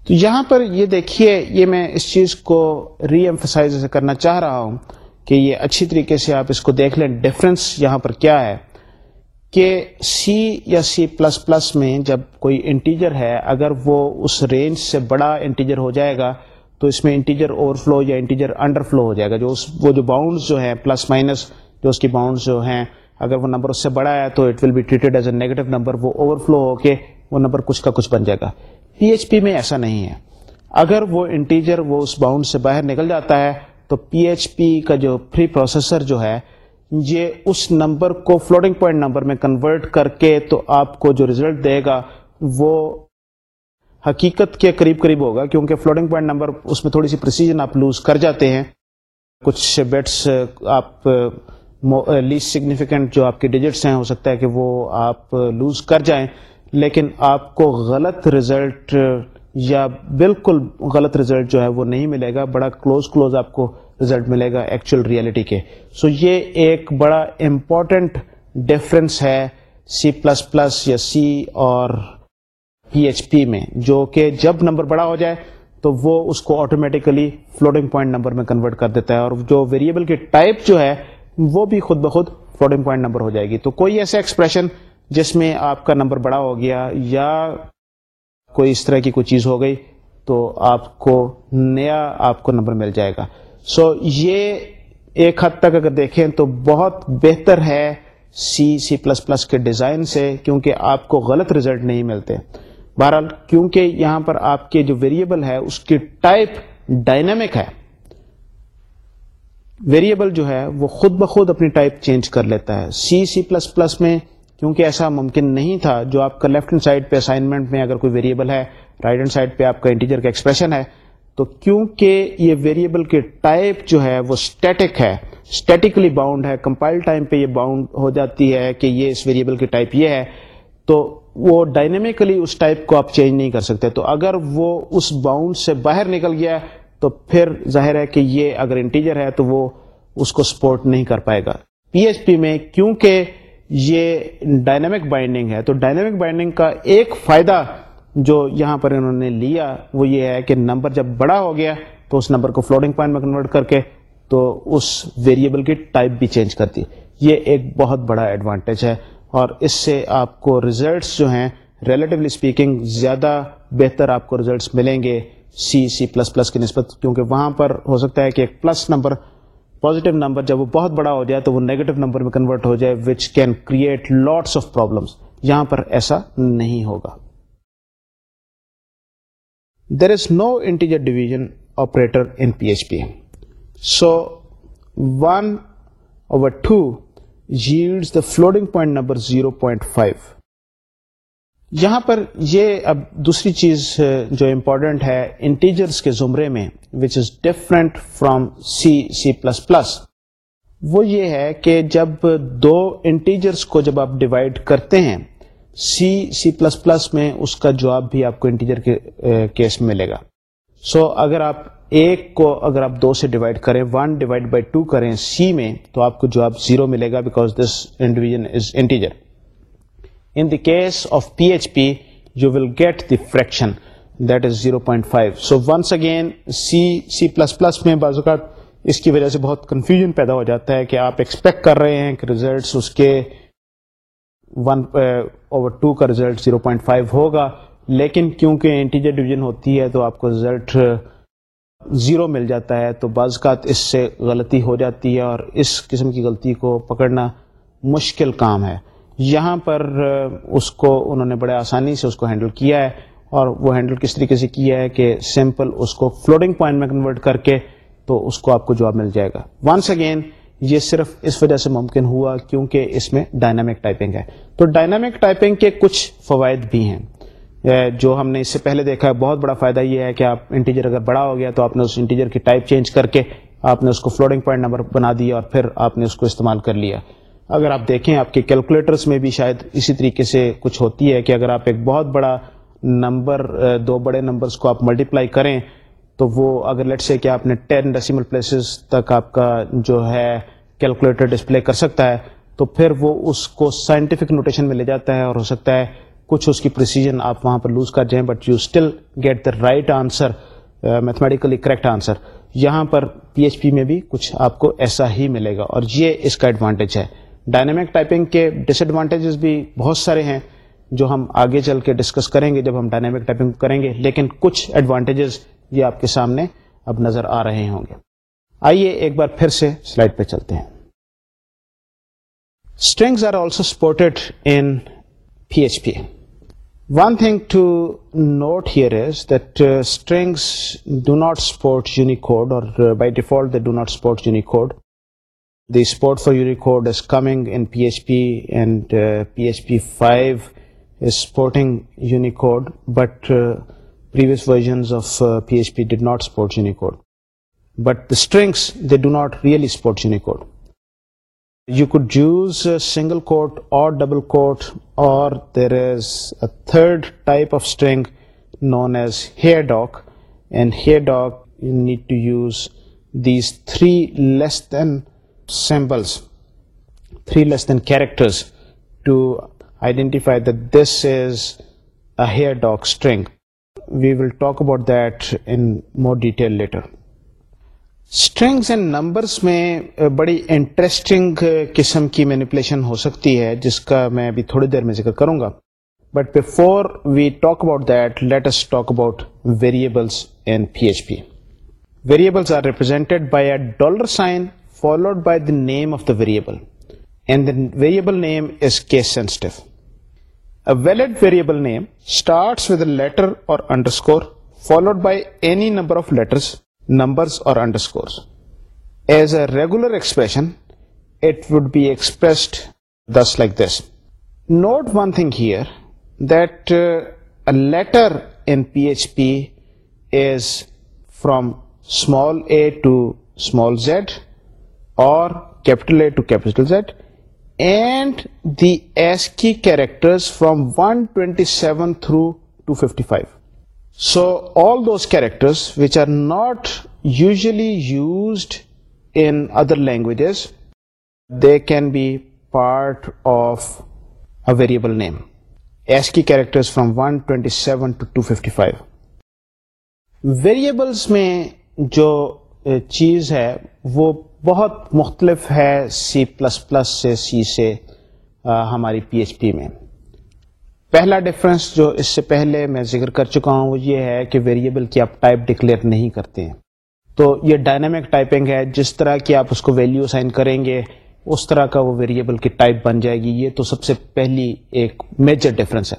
تو یہاں پر یہ دیکھیے یہ میں اس چیز کو ری emphasize کرنا چاہ رہا ہوں کہ یہ اچھی طریقے سے آپ اس کو دیکھ لیں ڈفرینس یہاں پر کیا ہے کہ سی یا سی پلس پلس میں جب کوئی انٹیجر ہے اگر وہ اس رینج سے بڑا انٹیجر ہو جائے گا تو اس میں انٹیجر اوور فلو یا انٹیجر انڈر فلو ہو جائے گا جو اس وہ جو باؤنڈز جو ہیں پلس مائنس جو اس کی باؤنڈز جو ہیں اگر وہ نمبر اس سے بڑا ہے تو it will be treated as a negative number وہ اوور فلو ہو کے وہ نمبر کچھ کا کچھ بن جائے گا پی ایچ پی میں ایسا نہیں ہے اگر وہ انٹیجر وہ اس باؤنڈ سے باہر نکل جاتا ہے تو پی ایچ پی کا جو پری پروسیسر جو ہے یہ اس نمبر کو فلوٹنگ پوائنٹ نمبر میں کنورٹ کر کے تو آپ کو جو رزلٹ دے گا وہ حقیقت کے قریب قریب ہوگا کیونکہ فلوٹنگ پوائنٹ نمبر اس میں تھوڑی سی پروسیجن آپ لوز کر جاتے ہیں کچھ بیٹس آپ لیسٹ سگنیفیکنٹ uh, جو آپ کے ڈیجٹس ہیں ہو سکتا ہے کہ وہ آپ لوز uh, کر جائیں لیکن آپ کو غلط رزلٹ uh, یا بالکل غلط رزلٹ جو ہے وہ نہیں ملے گا بڑا کلوز کلوز آپ کو ریزلٹ ملے گا ایکچوئل ریئلٹی کے سو یہ ایک بڑا امپورٹنٹ ڈفرینس ہے سی پلس پلس یا سی اور پی ایچ پی میں جو کہ جب نمبر بڑا ہو جائے تو وہ اس کو آٹومیٹیکلی فلوٹنگ پوائنٹ نمبر میں کنورٹ کر دیتا ہے اور جو ویریبل کے ٹائپ جو ہے وہ بھی خود بخود فلوٹنگ پوائنٹ نمبر ہو جائے گی تو کوئی ایسا ایکسپریشن جس میں آپ کا نمبر بڑا ہو گیا یا کوئی اس طرح کی کوئی چیز ہو گئی تو آپ کو نیا آپ کو نمبر مل جائے گا سو so, یہ ایک حد تک اگر دیکھیں تو بہت بہتر ہے سی سی پلس پلس کے ڈیزائن سے کیونکہ آپ کو غلط ریزلٹ نہیں ملتے بہرحال کیونکہ یہاں پر آپ کے جو ویریبل ہے اس کی ٹائپ ڈائنامک ہے ویریبل جو ہے وہ خود بخود اپنی ٹائپ چینج کر لیتا ہے سی سی پلس پلس میں کیونکہ ایسا ممکن نہیں تھا جو آپ کا لیفٹ ہینڈ سائڈ پہ اسائنمنٹ میں اگر کوئی ویریبل ہے رائٹ ہینڈ سائڈ پہ آپ کا انٹیجر کا ایکسپریشن ہے تو کیونکہ یہ ویریبل کے ٹائپ جو ہے وہ اسٹیٹک ہے اسٹیٹکلی باؤنڈ ہے کمپائل ٹائم پہ یہ باؤنڈ ہو جاتی ہے کہ یہ اس ویریبل کی ٹائپ یہ ہے تو وہ ڈائنمیکلی اس ٹائپ کو آپ چینج نہیں کر سکتے تو اگر وہ اس باؤنڈ سے باہر نکل گیا تو پھر ظاہر ہے کہ یہ اگر انٹیجر ہے تو وہ اس کو سپورٹ نہیں کر پائے گا پی ایچ پی میں کیونکہ یہ ڈائنامک بائنڈنگ ہے تو ڈائنامک بائنڈنگ کا ایک فائدہ جو یہاں پر انہوں نے لیا وہ یہ ہے کہ نمبر جب بڑا ہو گیا تو اس نمبر کو فلوٹنگ پوائنٹ میں کنورٹ کر کے تو اس ویریبل کی ٹائپ بھی چینج کرتی یہ ایک بہت بڑا ایڈوانٹیج ہے اور اس سے آپ کو رزلٹس جو ہیں ریلیٹیولی اسپیکنگ زیادہ بہتر آپ کو رزلٹس ملیں گے سی سی پلس پلس کی نسبت کیونکہ وہاں پر ہو سکتا ہے کہ ایک پلس نمبر پوزیٹو نمبر جب وہ بہت بڑا ہو جائے تو وہ نیگیٹو نمبر میں کنورٹ ہو جائے which can create lots of problems یہاں پر ایسا نہیں ہوگا there is no integer division operator in P H P so one over two use the floating point number zero point five یہاں پر یہ اب دوسری چیز جو امپورٹنٹ ہے انٹیجرس کے زمرے میں which is different from C C plus plus وہ یہ ہے کہ جب دو انٹیجرس کو جب آپ ڈیوائڈ کرتے ہیں سی سی پلس پلس میں اس کا جواب بھی آپ کو انٹیجر کے کیس میں ملے گا سو so, اگر آپ ایک کو اگر آپ دو سے ڈیوائڈ کریں ون ڈیوائڈ بائی ٹو کریں سی میں تو آپ کو جواب زیرو ملے گا because this in division is integer in the case of P H P you will get the fraction that is zero point five so once again C C plus plus میں بعض اوقات اس کی وجہ سے بہت confusion پیدا ہو جاتا ہے کہ آپ ایکسپیکٹ کر رہے ہیں کہ ریزلٹس اس کے ون اوور ٹو کا ریزلٹ زیرو پوائنٹ فائیو ہوگا لیکن کیونکہ انٹیجر ڈویژن ہوتی ہے تو آپ کو رزلٹ زیرو uh, مل جاتا ہے تو بعض اوقات اس سے غلطی ہو جاتی ہے اور اس قسم کی غلطی کو پکڑنا مشکل کام ہے یہاں پر اس کو انہوں نے بڑے آسانی سے اس کو ہینڈل کیا ہے اور وہ ہینڈل کس طریقے سے کیا ہے کہ سمپل اس کو فلوٹنگ پوائنٹ میں کنورٹ کر کے تو اس کو آپ کو جواب مل جائے گا ونس اگین یہ صرف اس وجہ سے ممکن ہوا کیونکہ اس میں ڈائنامک ٹائپنگ ہے تو ڈائنامک ٹائپنگ کے کچھ فوائد بھی ہیں جو ہم نے اس سے پہلے دیکھا ہے بہت بڑا فائدہ یہ ہے کہ آپ انٹیجر اگر بڑا ہو گیا تو آپ نے اس انٹیجر کی ٹائپ چینج کر کے آپ نے اس کو فلوٹنگ پوائنٹ نمبر بنا دیا اور پھر آپ نے اس کو استعمال کر لیا اگر آپ دیکھیں آپ کے کیلکولیٹرس میں بھی شاید اسی طریقے سے کچھ ہوتی ہے کہ اگر آپ ایک بہت بڑا نمبر دو بڑے نمبرس کو آپ ملٹیپلائی کریں تو وہ اگر لیٹ سے کہ آپ نے ٹین ڈیسیمل پلیسز تک آپ کا جو ہے کیلکولیٹر ڈسپلے کر سکتا ہے تو پھر وہ اس کو سائنٹیفک نوٹیشن میں لے جاتا ہے اور ہو سکتا ہے کچھ اس کی پروسیجن آپ وہاں پر لوز کر جائیں but you still get the right answer mathematically correct answer یہاں پر پی ایچ پی میں بھی کچھ آپ کو ایسا ہی ملے گا اور یہ اس کا ایڈوانٹیج ہے ڈائنامک ٹائپنگ کے ڈس ایڈوانٹیجز بھی بہت سارے ہیں جو ہم آگے چل کے ڈسکس کریں گے جب ہم ڈائنامک ٹائپنگ کریں گے لیکن کچھ ایڈوانٹیجز یہ آپ کے سامنے اب نظر آ رہے ہوں گے آئیے ایک بار پھر سے سلائڈ پہ چلتے ہیں strings are also supported in P H P one thing to note here is that strings do not support Unicode اور by default they do not support Unicode The support for Unicode is coming in PHP, and PHP uh, 5 is supporting Unicode, but uh, previous versions of PHP uh, did not support Unicode. But the strings, they do not really support Unicode. You could use a single quote or double quote, or there is a third type of string known as HairDoc, and HairDoc you need to use these three less than samples three less than characters to identify the this is a dog string we will talk about more detail numbers میں بڑی interesting قسم کی manipulation ہو سکتی ہے جس کا میں ابھی تھوڑی دیر میں ذکر کروں گا but before we talk about that let's talk about variables in P H P variables are represented by a dollar sign name of the variable and expressed this like this note one thing P is from small a to small z اور capital A to capital Z and the ASCII characters from 127 through 255 so all those characters which are not usually used in other languages they can be part of a variable name ASCII characters from 127 to 255 variables میں جو eh, چیز ہے وہ بہت مختلف ہے C plus plus سے C سے ہماری پی ایچ پی میں پہلا ڈفرینس جو اس سے پہلے میں ذکر کر چکا ہوں وہ یہ ہے کہ ویریبل کی آپ ٹائپ ڈکلیئر نہیں کرتے ہیں تو یہ ڈائنامک ٹائپنگ ہے جس طرح کی آپ اس کو ویلیو سائن کریں گے اس طرح کا وہ ویریبل کی ٹائپ بن جائے گی یہ تو سب سے پہلی ایک میجر ڈفرینس ہے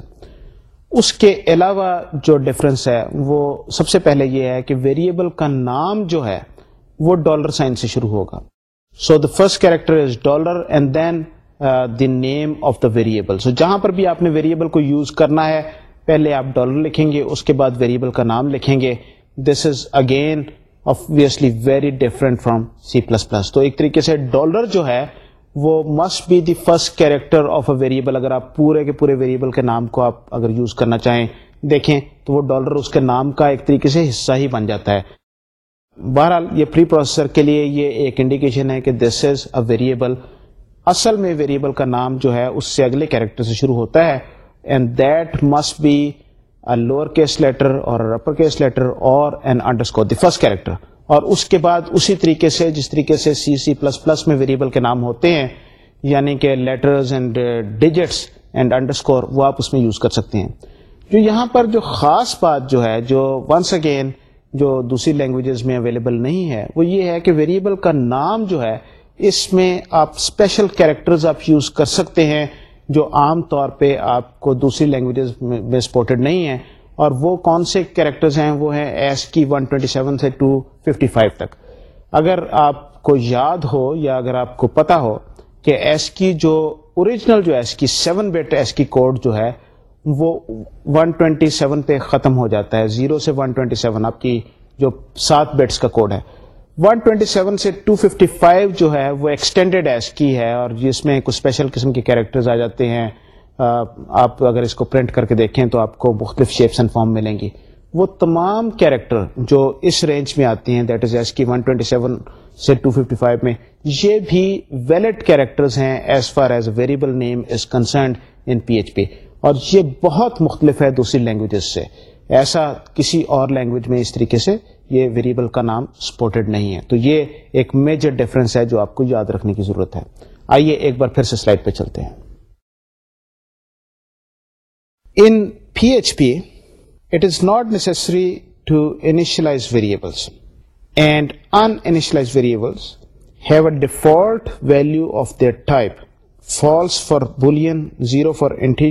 اس کے علاوہ جو ڈفرینس ہے وہ سب سے پہلے یہ ہے کہ ویریبل کا نام جو ہے وہ ڈالر سائن سے شروع ہوگا so the first character is dollar and then the name of the variable so جہاں پر بھی آپ نے ویریبل کو یوز کرنا ہے پہلے آپ ڈالر لکھیں گے اس کے بعد ویریبل کا نام لکھیں گے this is again obviously very different from C plus plus تو ایک طریقے سے ڈالر جو ہے وہ must be the first character of a variable اگر آپ پورے کے پورے ویریبل کے نام کو آپ اگر یوز کرنا چاہیں دیکھیں تو وہ ڈالر اس کے نام کا ایک طریقے سے حصہ ہی بن جاتا ہے بہرحال یہ پری پروسیسر کے لیے یہ ایک انڈیکیشن ہے کہ دس از اے ویریبل اصل میں ویریبل کا نام جو ہے اس سے اگلے کیریکٹر سے شروع ہوتا ہے and that must be lower case letter اور اپر کیس لیٹر اور این دی فسٹ کیریکٹر اور اس کے بعد اسی طریقے سے جس طریقے سے سی سی پلس پلس میں ویریبل کے نام ہوتے ہیں یعنی کہ letters and digits and underscore وہ آپ اس میں یوز کر سکتے ہیں جو یہاں پر جو خاص بات جو ہے جو ونس اگین جو دوسری لینگویجز میں اویلیبل نہیں ہے وہ یہ ہے کہ ویریبل کا نام جو ہے اس میں آپ اسپیشل کیریکٹرز آپ یوز کر سکتے ہیں جو عام طور پہ آپ کو دوسری لینگویجز میں سپورٹڈ نہیں ہیں اور وہ کون سے کیریکٹرز ہیں وہ ہیں ایس کی 127 سے 255 تک اگر آپ کو یاد ہو یا اگر آپ کو پتہ ہو کہ ایس کی جو اوریجنل جو ASCII seven bit ASCII code جو ہے وہ 127 پہ ختم ہو جاتا ہے 0 سے 127 آپ کی جو سات بیٹس کا کوڈ ہے 127 سے 255 جو ہے وہ ایکسٹینڈیڈ ایس کی ہے اور جس میں کچھ اسپیشل قسم کے کیریکٹرز آ جاتے ہیں آپ اگر اس کو پرنٹ کر کے دیکھیں تو آپ کو مختلف شیپس اینڈ فارم ملیں گی وہ تمام کیریکٹر جو اس رینج میں آتے ہیں دیٹ از ایس کی 127 سے 255 میں یہ بھی ویلڈ کیریکٹرز ہیں as far as variable name is concerned in P H P اور یہ بہت مختلف ہے دوسری لینگویجز سے ایسا کسی اور لینگویج میں اس طریقے سے یہ ویریبل کا نام سپورٹڈ نہیں ہے تو یہ ایک میجر ڈفرینس ہے جو آپ کو یاد رکھنے کی ضرورت ہے آئیے ایک بار پھر سے سلائڈ پہ چلتے ہیں in P H P it is not necessary to initialize variables and initialize variables have a default value of their type false for boolean zero for array.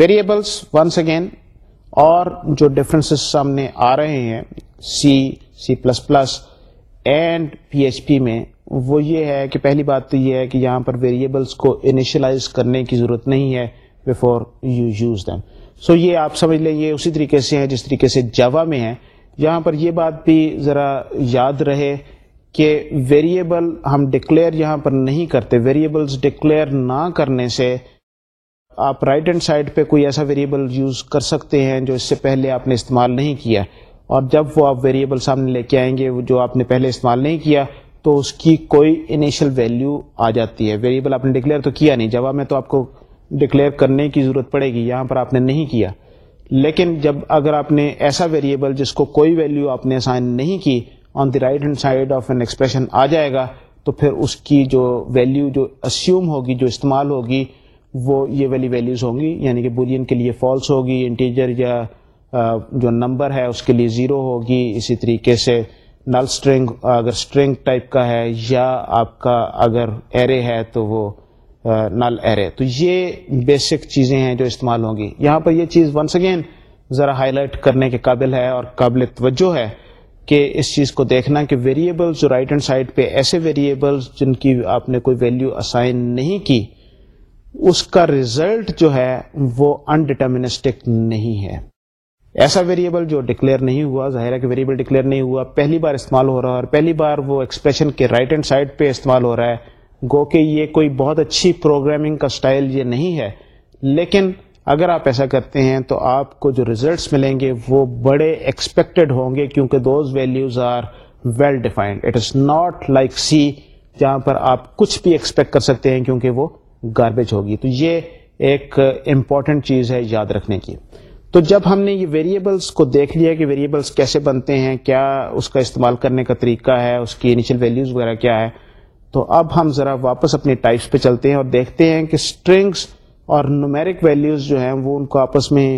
Variables string again اور جو differences سامنے آ رہے ہیں C C plus plus and P H P میں وہ یہ ہے کہ پہلی بات تو یہ ہے کہ یہاں پر ویریبلس کو انیشلائز کرنے کی ضرورت نہیں ہے before you use them so یہ آپ سمجھ لیں یہ اسی طریقے سے ہے جس طریقے سے جوا میں ہے یہاں پر یہ بات بھی ذرا یاد رہے کہ ویریبل ہم ڈکلیئر یہاں پر نہیں کرتے ویریبلس ڈکلیئر نہ کرنے سے آپ رائٹ ہینڈ سائڈ پہ کوئی ایسا ویریبل یوز کر سکتے ہیں جو اس سے پہلے آپ نے استعمال نہیں کیا اور جب وہ آپ ویریبل سامنے لے کے آئیں گے جو آپ نے پہلے استعمال نہیں کیا تو اس کی کوئی انیشل ویلیو آ جاتی ہے ویریبل آپ نے ڈکلیئر تو کیا نہیں جواب میں تو آپ کو ڈکلیئر کرنے کی ضرورت پڑے گی یہاں پر آپ نے نہیں کیا لیکن جب اگر آپ نے ایسا ویریبل جس کو کوئی ویلیو آپ نے اسائن نہیں کی on the right hand side of an expression آ جائے گا تو پھر اس کی جو ویلیو جو اسیوم ہوگی جو استعمال ہوگی وہ یہ ویلی ویلیوز ہوں گی یعنی کہ بولین کے لیے فالس ہوگی انٹیجر یا جو نمبر ہے اس کے لیے زیرو ہوگی اسی طریقے سے نل اسٹرنگ اگر اسٹرنگ ٹائپ کا ہے یا آپ کا اگر ایرے ہے تو وہ نل ایرے تو یہ بیسک چیزیں ہیں جو استعمال ہوں گی یہاں پر یہ چیز ونس اگین ذرا ہائی لائٹ کرنے کے قابل ہے اور قابل توجہ ہے کہ اس چیز کو دیکھنا کہ ویریبلس جو رائٹ ہینڈ سائڈ پہ ایسے ویریبلس جن کی آپ نے کوئی ویلیو اسائن نہیں کی اس کا رزلٹ جو ہے وہ انڈیٹرمنسٹک نہیں ہے ایسا ویریبل جو ڈکلیئر نہیں ہوا ظاہر ہے کہ ویریبل ڈکلیئر نہیں ہوا پہلی بار استعمال ہو رہا ہے اور پہلی بار وہ ایکسپریشن کے رائٹ ہینڈ سائڈ پہ استعمال ہو رہا ہے گو کہ یہ کوئی بہت اچھی پروگرامنگ کا سٹائل یہ نہیں ہے لیکن اگر آپ ایسا کرتے ہیں تو آپ کو جو ریزلٹس ملیں گے وہ بڑے ایکسپیکٹڈ ہوں گے کیونکہ those values are well defined it is not like C جہاں پر آپ کچھ بھی ایکسپیکٹ کر سکتے ہیں کیونکہ وہ گاربیج ہوگی تو یہ ایک امپورٹنٹ چیز ہے یاد رکھنے کی تو جب ہم نے یہ ویریبلس کو دیکھ لیا کہ ویریبلس کیسے بنتے ہیں کیا اس کا استعمال کرنے کا طریقہ ہے اس کی انیشیل ویلیوز وغیرہ کیا ہے تو اب ہم ذرا واپس اپنے ٹائپس پہ چلتے ہیں اور دیکھتے ہیں کہ اسٹرنگس اور نومیرک ویلیوز جو ہیں وہ ان کو آپس میں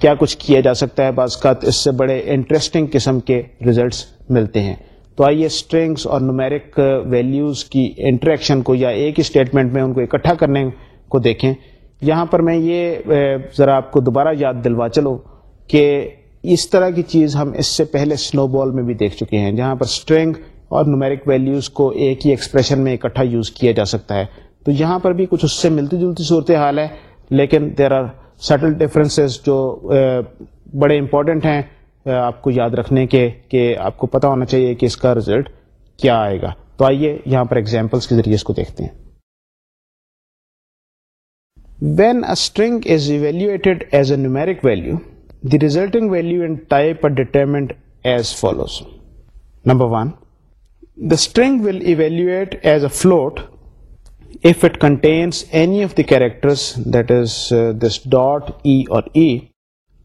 کیا کچھ کیا جا سکتا ہے بعض کا اس سے بڑے انٹرسٹنگ قسم کے ریزلٹس ملتے ہیں تو آئیے اسٹرنگس اور نومیرک ویلیوز کی انٹریکشن کو یا ایک ہی اسٹیٹمنٹ میں ان کو اکٹھا کرنے کو دیکھیں یہاں پر میں یہ ذرا آپ کو دوبارہ یاد دلوا چلو کہ اس طرح کی چیز ہم اس سے پہلے سنو بال میں بھی دیکھ چکے ہیں جہاں پر اسٹرنگ اور نومیرک ویلیوز کو ایک ہی ایکسپریشن میں اکٹھا یوز کیا جا سکتا ہے تو یہاں پر بھی کچھ اس سے ملتی جلتی صورت حال ہے لیکن دیر آر سٹل ڈفرینسز جو بڑے امپورٹنٹ ہیں آپ کو یاد رکھنے کے کہ آپ کو پتہ ہونا چاہیے کہ اس کا رزلٹ کیا آئے گا تو آئیے یہاں پر ایگزامپلس کے ذریعے اس کو دیکھتے ہیں when a string is evaluated as a numeric value the resulting value and type determined as follows number one The string will evaluate as a float if it contains any of the characters, that is uh, this dot, e or e,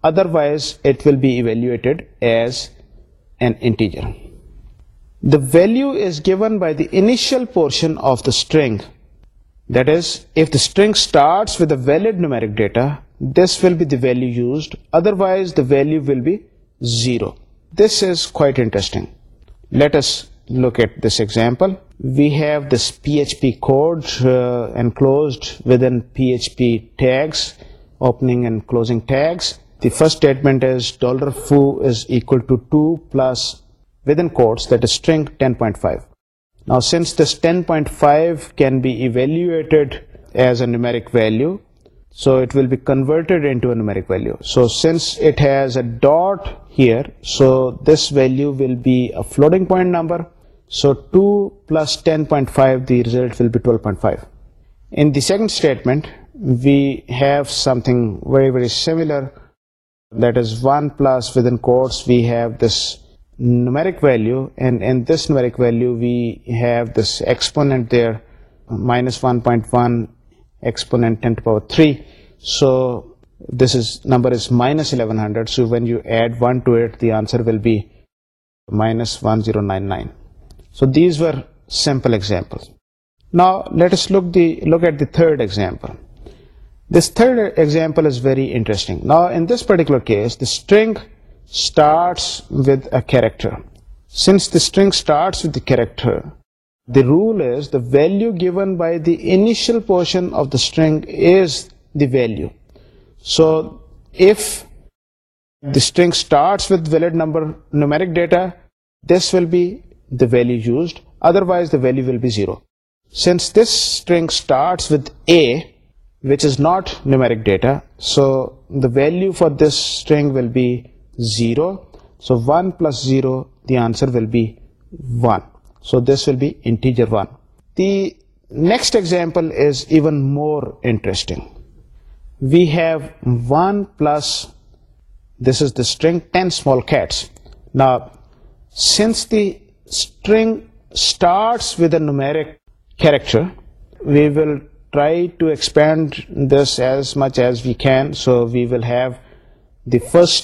otherwise it will be evaluated as an integer. The value is given by the initial portion of the string, that is if the string starts with a valid numeric data, this will be the value used, otherwise the value will be 0. This is quite interesting. Let us locate this example we have this P H P code and closed P H P tags and closing first statement plus this five can be evaluated as a numeric value so it will be converted since it has a dot here so this value will be a floating point number so to result will be point five second statement we have thing very very similar we have this and value we have three so when you answer will be minus so these were simple example now let's look at the third example this third example very interesting protects the rule is the value given by the initial portion of the string is the value so the string string valid number number numeric data this will be the value used, otherwise the value will be 0. Since this string starts with A, which is not numeric data, so the value for this string will be 0. So 1 plus 0, the answer will be 1. So this will be integer 1. The next example is even more interesting. We have 1 plus, this is the string 10 small cats. Now, since the first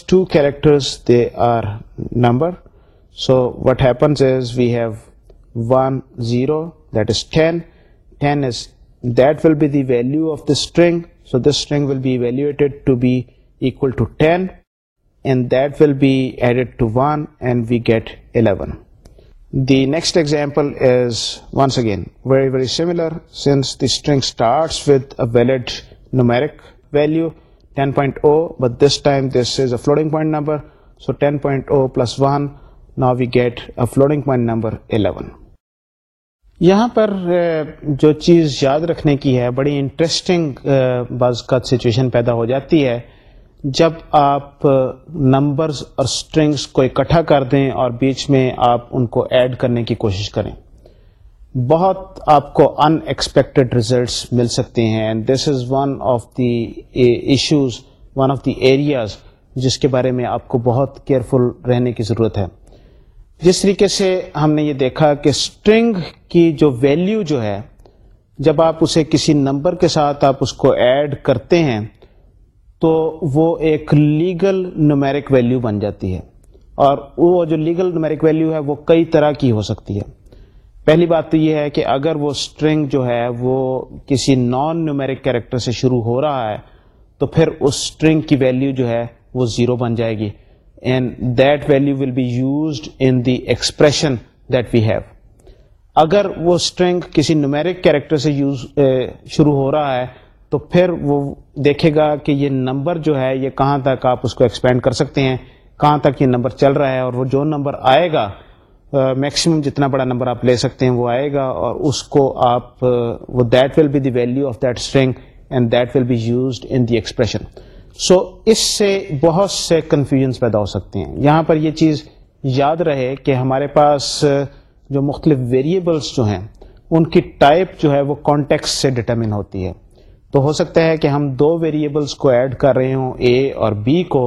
two character zero that is ten will be value of dog so this will be value بیكویٹ will be added to one and we get eleven the next example is once again very very is valid numeric point oh but this time this plus one get we get a number eleven یہاں پر جو چیز یاد رکھنے کی ہے بڑی interesting بعض کا سچویشن پیدا ہو جاتی ہے جب آپ نمبرز اور اسٹرنگس کو اکٹھا کر دیں اور بیچ میں آپ ان کو ایڈ کرنے کی کوشش کریں بہت آپ کو ان ایکسپیکٹڈ ریزلٹس مل سکتے ہیں and this is one of the issues one of the areas جس کے بارے میں آپ کو بہت کیئرفل رہنے کی ضرورت ہے جس طریقے سے ہم نے یہ دیکھا کہ اسٹرنگ کی جو ویلیو جو ہے جب آپ اسے کسی نمبر کے ساتھ آپ اس کو ایڈ کرتے ہیں تو وہ ایک لیگل نمیرک ویلیو بن جاتی ہے اور وہ جو لیگل نمیرک ویلیو ہے وہ کئی طرح کی ہو سکتی ہے پہلی بات تو یہ ہے کہ اگر وہ اسٹرنگ جو ہے وہ کسی نان نیومیرک کریکٹر سے شروع ہو رہا ہے تو پھر اس اسٹرنگ کی ویلیو جو ہے وہ زیرو بن جائے گی and that value will be used in the expression that we have اگر وہ اسٹرنگ کسی نمیرک کیریکٹر سے یوز شروع ہو رہا ہے تو پھر وہ دیکھے گا کہ یہ نمبر جو ہے یہ کہاں تک آپ اس کو ایکسپینڈ کر سکتے ہیں کہاں تک یہ نمبر چل رہا ہے اور وہ جو نمبر آئے گا میکسیمم جتنا بڑا نمبر آپ لے سکتے ہیں وہ آئے گا اور اس کو آپ وہ that will be the value of that string and that will be used in the expression so اس سے بہت سے کنفیوژنس پیدا ہو سکتے ہیں یہاں پر یہ چیز یاد رہے کہ ہمارے پاس جو مختلف ویریبلس جو ہیں ان کی ٹائپ جو ہے وہ کانٹیکس سے ڈٹرمن ہوتی ہے تو ہو سکتا ہے کہ ہم دو ویریبلس کو ایڈ کر رہے ہوں اے اور بی کو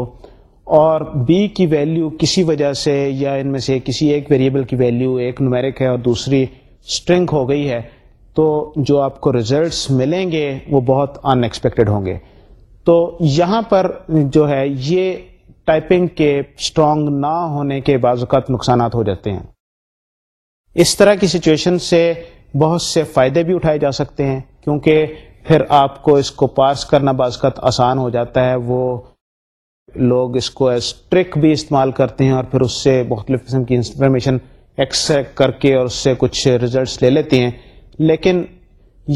اور بی کی ویلیو کسی وجہ سے یا ان میں سے کسی ایک ویریبل کی ویلیو ایک نمیرک ہے اور دوسری اسٹرنگ ہو گئی ہے تو جو آپ کو ریزلٹس ملیں گے وہ بہت ان ایکسپیکٹڈ ہوں گے تو یہاں پر جو ہے یہ ٹائپنگ کے اسٹرانگ نہ ہونے کے بعض اوقات نقصانات ہو جاتے ہیں اس طرح کی سچویشن سے بہت سے فائدے بھی اٹھائے جا سکتے ہیں کیونکہ پھر آپ کو اس کو پاس کرنا بعض کا آسان ہو جاتا ہے وہ لوگ اس کو ایز ٹرک بھی استعمال کرتے ہیں اور پھر اس سے مختلف قسم کی انفارمیشن ایکسٹریکٹ کر کے اور اس سے کچھ ریزلٹس لے لیتے ہیں لیکن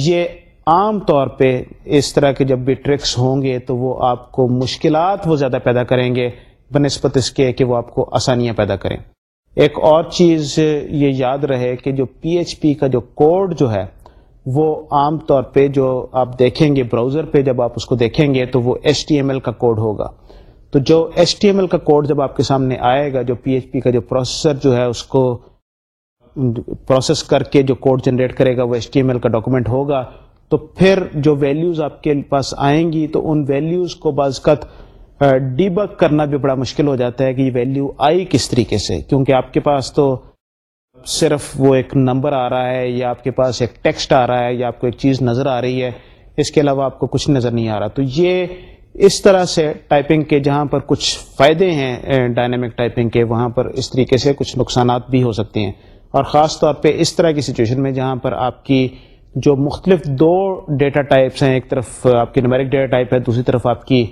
یہ عام طور پہ اس طرح کے جب بھی ٹرکس ہوں گے تو وہ آپ کو مشکلات وہ زیادہ پیدا کریں گے بہ نسبت اس کے کہ وہ آپ کو آسانیاں پیدا کریں ایک اور چیز یہ یاد رہے کہ جو پی ایچ پی کا جو کوڈ جو ہے وہ عام طور پہ جو آپ دیکھیں گے براؤزر پہ جب آپ اس کو دیکھیں گے تو وہ ایس ٹی ایم ایل کا کوڈ ہوگا تو جو ایس ٹی ایم ایل کا کوڈ جب آپ کے سامنے آئے گا جو پی ایچ پی کا جو پروسیسر جو ہے اس کو پروسیس کر کے جو کوڈ جنریٹ کرے گا وہ ایس ٹی ایم ایل کا ڈاکومنٹ ہوگا تو پھر جو ویلیوز آپ کے پاس آئیں گی تو ان ویلیوز کو بعض کا کرنا بھی بڑا مشکل ہو جاتا ہے کہ یہ ویلیو آئی کس طریقے سے کیونکہ آپ کے پاس تو صرف وہ ایک نمبر آ رہا ہے یا آپ کے پاس ایک ٹیکسٹ آ رہا ہے یا آپ کو ایک چیز نظر آ رہی ہے اس کے علاوہ آپ کو کچھ نظر نہیں آ رہا تو یہ اس طرح سے ٹائپنگ کے جہاں پر کچھ فائدے ہیں ڈائنامک ٹائپنگ کے وہاں پر اس طریقے سے کچھ نقصانات بھی ہو سکتے ہیں اور خاص طور پہ اس طرح کی سچویشن میں جہاں پر آپ کی جو مختلف دو ڈیٹا ٹائپس ہیں ایک طرف آپ کی نمیرک ڈیٹا ٹائپ ہے دوسری طرف آپ کی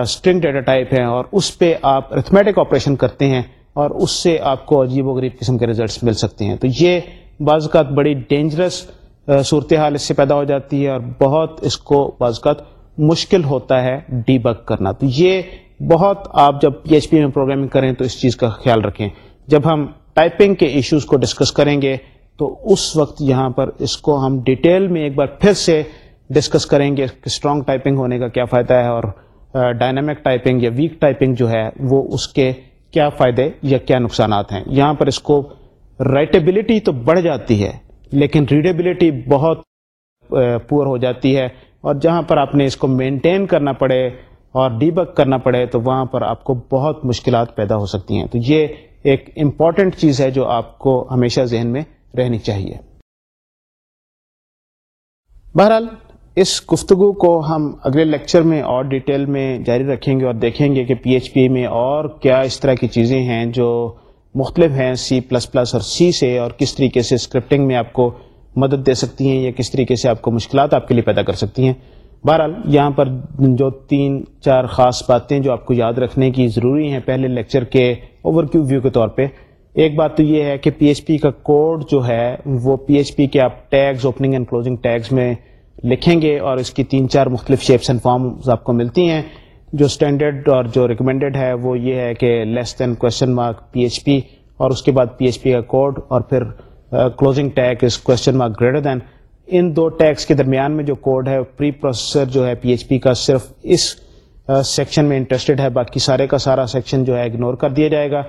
اسٹرنگ ڈیٹا ٹائپ ہے اور اس پہ آپ ارتھمیٹک آپریشن کرتے ہیں اور اس سے آپ کو عجیب و غریب قسم کے رزلٹس مل سکتے ہیں تو یہ بعض اوقات بڑی ڈینجرس صورتحال اس سے پیدا ہو جاتی ہے اور بہت اس کو بعض اوقات مشکل ہوتا ہے ڈی بگ کرنا تو یہ بہت آپ جب پی ایچ پی میں پروگرامنگ کریں تو اس چیز کا خیال رکھیں جب ہم ٹائپنگ کے ایشوز کو ڈسکس کریں گے تو اس وقت یہاں پر اس کو ہم ڈیٹیل میں ایک بار پھر سے ڈسکس کریں گے کہ اسٹرانگ ٹائپنگ ہونے کا کیا فائدہ ہے اور ڈائنامک ٹائپنگ یا ویک ٹائپنگ جو ہے وہ اس کے کیا فائدے یا کیا نقصانات ہیں یہاں پر اس کو رائٹیبلٹی تو بڑھ جاتی ہے لیکن ریڈیبلٹی بہت پور ہو جاتی ہے اور جہاں پر آپ نے اس کو مینٹین کرنا پڑے اور ڈیبک کرنا پڑے تو وہاں پر آپ کو بہت مشکلات پیدا ہو سکتی ہیں تو یہ ایک امپورٹنٹ چیز ہے جو آپ کو ہمیشہ ذہن میں رہنی چاہیے بہرحال اس گفتگو کو ہم اگلے لیکچر میں اور ڈیٹیل میں جاری رکھیں گے اور دیکھیں گے کہ پی ایچ پی میں اور کیا اس طرح کی چیزیں ہیں جو مختلف ہیں سی پلس پلس اور سی سے اور کس طریقے سے اسکرپٹنگ میں آپ کو مدد دے سکتی ہیں یا کس طریقے سے آپ کو مشکلات آپ کے لیے پیدا کر سکتی ہیں بہرحال یہاں پر جو تین چار خاص باتیں جو آپ کو یاد رکھنے کی ضروری ہیں پہلے لیکچر کے اوور کیو ویو کے طور پہ ایک بات تو یہ ہے کہ پی ایچ پی کا کوڈ جو ہے وہ پی ایچ پی کے آپ tags opening and closing tags میں لکھیں گے اور اس کی تین چار مختلف شیپس اینڈ فارمز آپ کو ملتی ہیں جو اسٹینڈرڈ اور جو ریکمینڈیڈ ہے وہ یہ ہے کہ less than question mark P H P اور اس کے بعد پی ایچ پی کا کوڈ اور پھر کلوزنگ اس کوشچن مارک گریٹر دین ان دو ٹیکس کے درمیان میں جو کوڈ ہے پری پروسیسر جو ہے پی ایچ پی کا صرف اس سیکشن میں انٹرسٹیڈ ہے باقی سارے کا سارا سیکشن جو ہے اگنور کر دیا جائے گا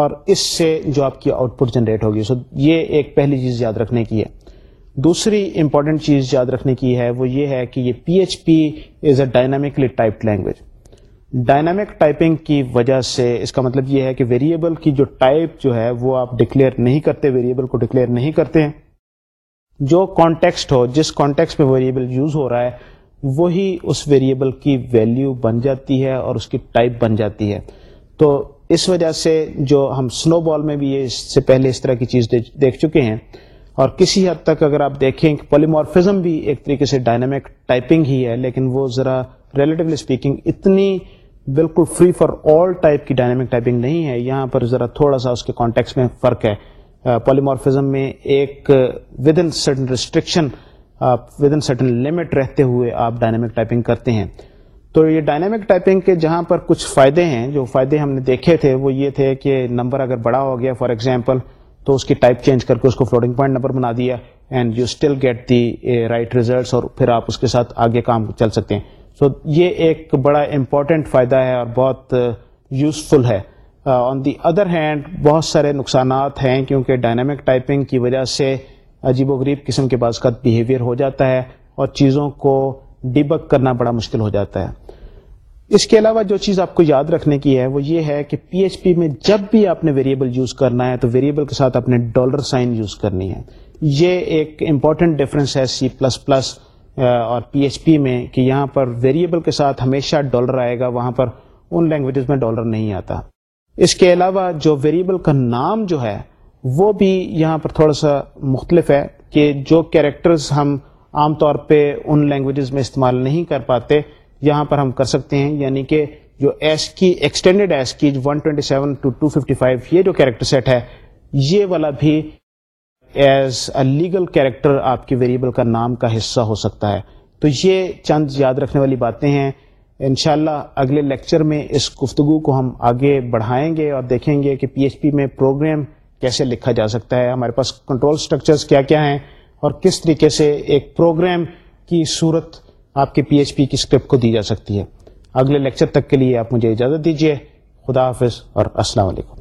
اور اس سے جو آپ کی آؤٹ پٹ جنریٹ ہوگی سو so یہ ایک پہلی چیز یاد رکھنے کی ہے دوسری امپورٹنٹ چیز یاد رکھنے کی ہے وہ یہ ہے کہ یہ P H P is a dynamically typed language dynamic typing کی وجہ سے اس کا مطلب یہ ہے کہ ویریبل کی جو ٹائپ جو ہے وہ آپ ڈکلیئر نہیں کرتے ویریبل کو ڈکلیئر نہیں کرتے ہیں جو کانٹیکسٹ ہو جس کانٹیکس میں ویریبل یوز ہو رہا ہے وہی اس ویریبل کی ویلیو بن جاتی ہے اور اس کی ٹائپ بن جاتی ہے تو اس وجہ سے جو ہم سنو بال میں بھی یہ اس سے پہلے اس طرح کی چیز دیکھ چکے ہیں اور کسی حد تک اگر آپ دیکھیں کہ پولیمارفزم بھی ایک طریقے سے ڈائنامک ٹائپنگ ہی ہے لیکن وہ ذرا ریلیٹولی اسپیکنگ اتنی بالکل فری فار آل ٹائپ کی ڈائنامک ٹائپنگ نہیں ہے یہاں پر ذرا تھوڑا سا اس کے کانٹیکس میں فرق ہے پولیمارفزم میں ایک ود ان سرٹن ریسٹرکشن آپ ود ان سرٹن لمٹ رہتے ہوئے آپ ڈائنامک ٹائپنگ کرتے ہیں تو یہ ڈائنامک ٹائپنگ کے جہاں پر کچھ فائدے ہیں جو فائدے ہم نے دیکھے تھے وہ یہ تھے کہ نمبر اگر بڑا ہو گیا فار ایگزامپل تو اس کی ٹائپ چینج کر کے اس کو فلوٹنگ پوائنٹ نمبر بنا دیا and you still get the right results اور پھر آپ اس کے ساتھ آگے کام چل سکتے ہیں سو so, یہ ایک بڑا امپورٹنٹ فائدہ ہے اور بہت یوزفل eh, ہے آن دی ادر ہینڈ بہت سارے نقصانات ہیں کیونکہ ڈائنامک ٹائپنگ کی وجہ سے عجیب و غریب قسم کے بعض کا بیہیویئر ہو جاتا ہے اور چیزوں کو ڈبک کرنا بڑا مشکل ہو جاتا ہے اس کے علاوہ جو چیز آپ کو یاد رکھنے کی ہے وہ یہ ہے کہ پی ایچ پی میں جب بھی آپ نے ویریبل یوز کرنا ہے تو ویریبل کے ساتھ آپ نے ڈالر سائن یوز کرنی ہے یہ ایک امپورٹنٹ ڈفرینس ہے سی پلس پلس اور پی ایچ پی میں کہ یہاں پر ویریبل کے ساتھ ہمیشہ ڈالر آئے گا وہاں پر ان لینگویجز میں ڈالر نہیں آتا اس کے علاوہ جو ویریبل کا نام جو ہے وہ بھی یہاں پر تھوڑا سا مختلف ہے کہ جو کیریکٹرز ہم عام طور پہ ان لینگویجز میں استعمال نہیں کر پاتے یہاں پر ہم کر سکتے ہیں یعنی کہ جو ASCII extended ASCII one seven to two fifty five یہ جو کیریکٹر سیٹ ہے یہ والا بھی ایز اے لیگل کیریکٹر آپ کے ویریبل کا نام کا حصہ ہو سکتا ہے تو یہ چند یاد رکھنے والی باتیں ہیں انشاءاللہ اگلے لیکچر میں اس گفتگو کو ہم آگے بڑھائیں گے اور دیکھیں گے کہ پی ایچ پی میں پروگرام کیسے لکھا جا سکتا ہے ہمارے پاس کنٹرول سٹرکچرز کیا کیا ہیں اور کس طریقے سے ایک پروگرام کی صورت آپ کے پی ایچ پی کی اسکرپٹ کو دی جا سکتی ہے اگلے لیکچر تک کے لیے آپ مجھے اجازت دیجیے خدا حافظ اور السلام علیکم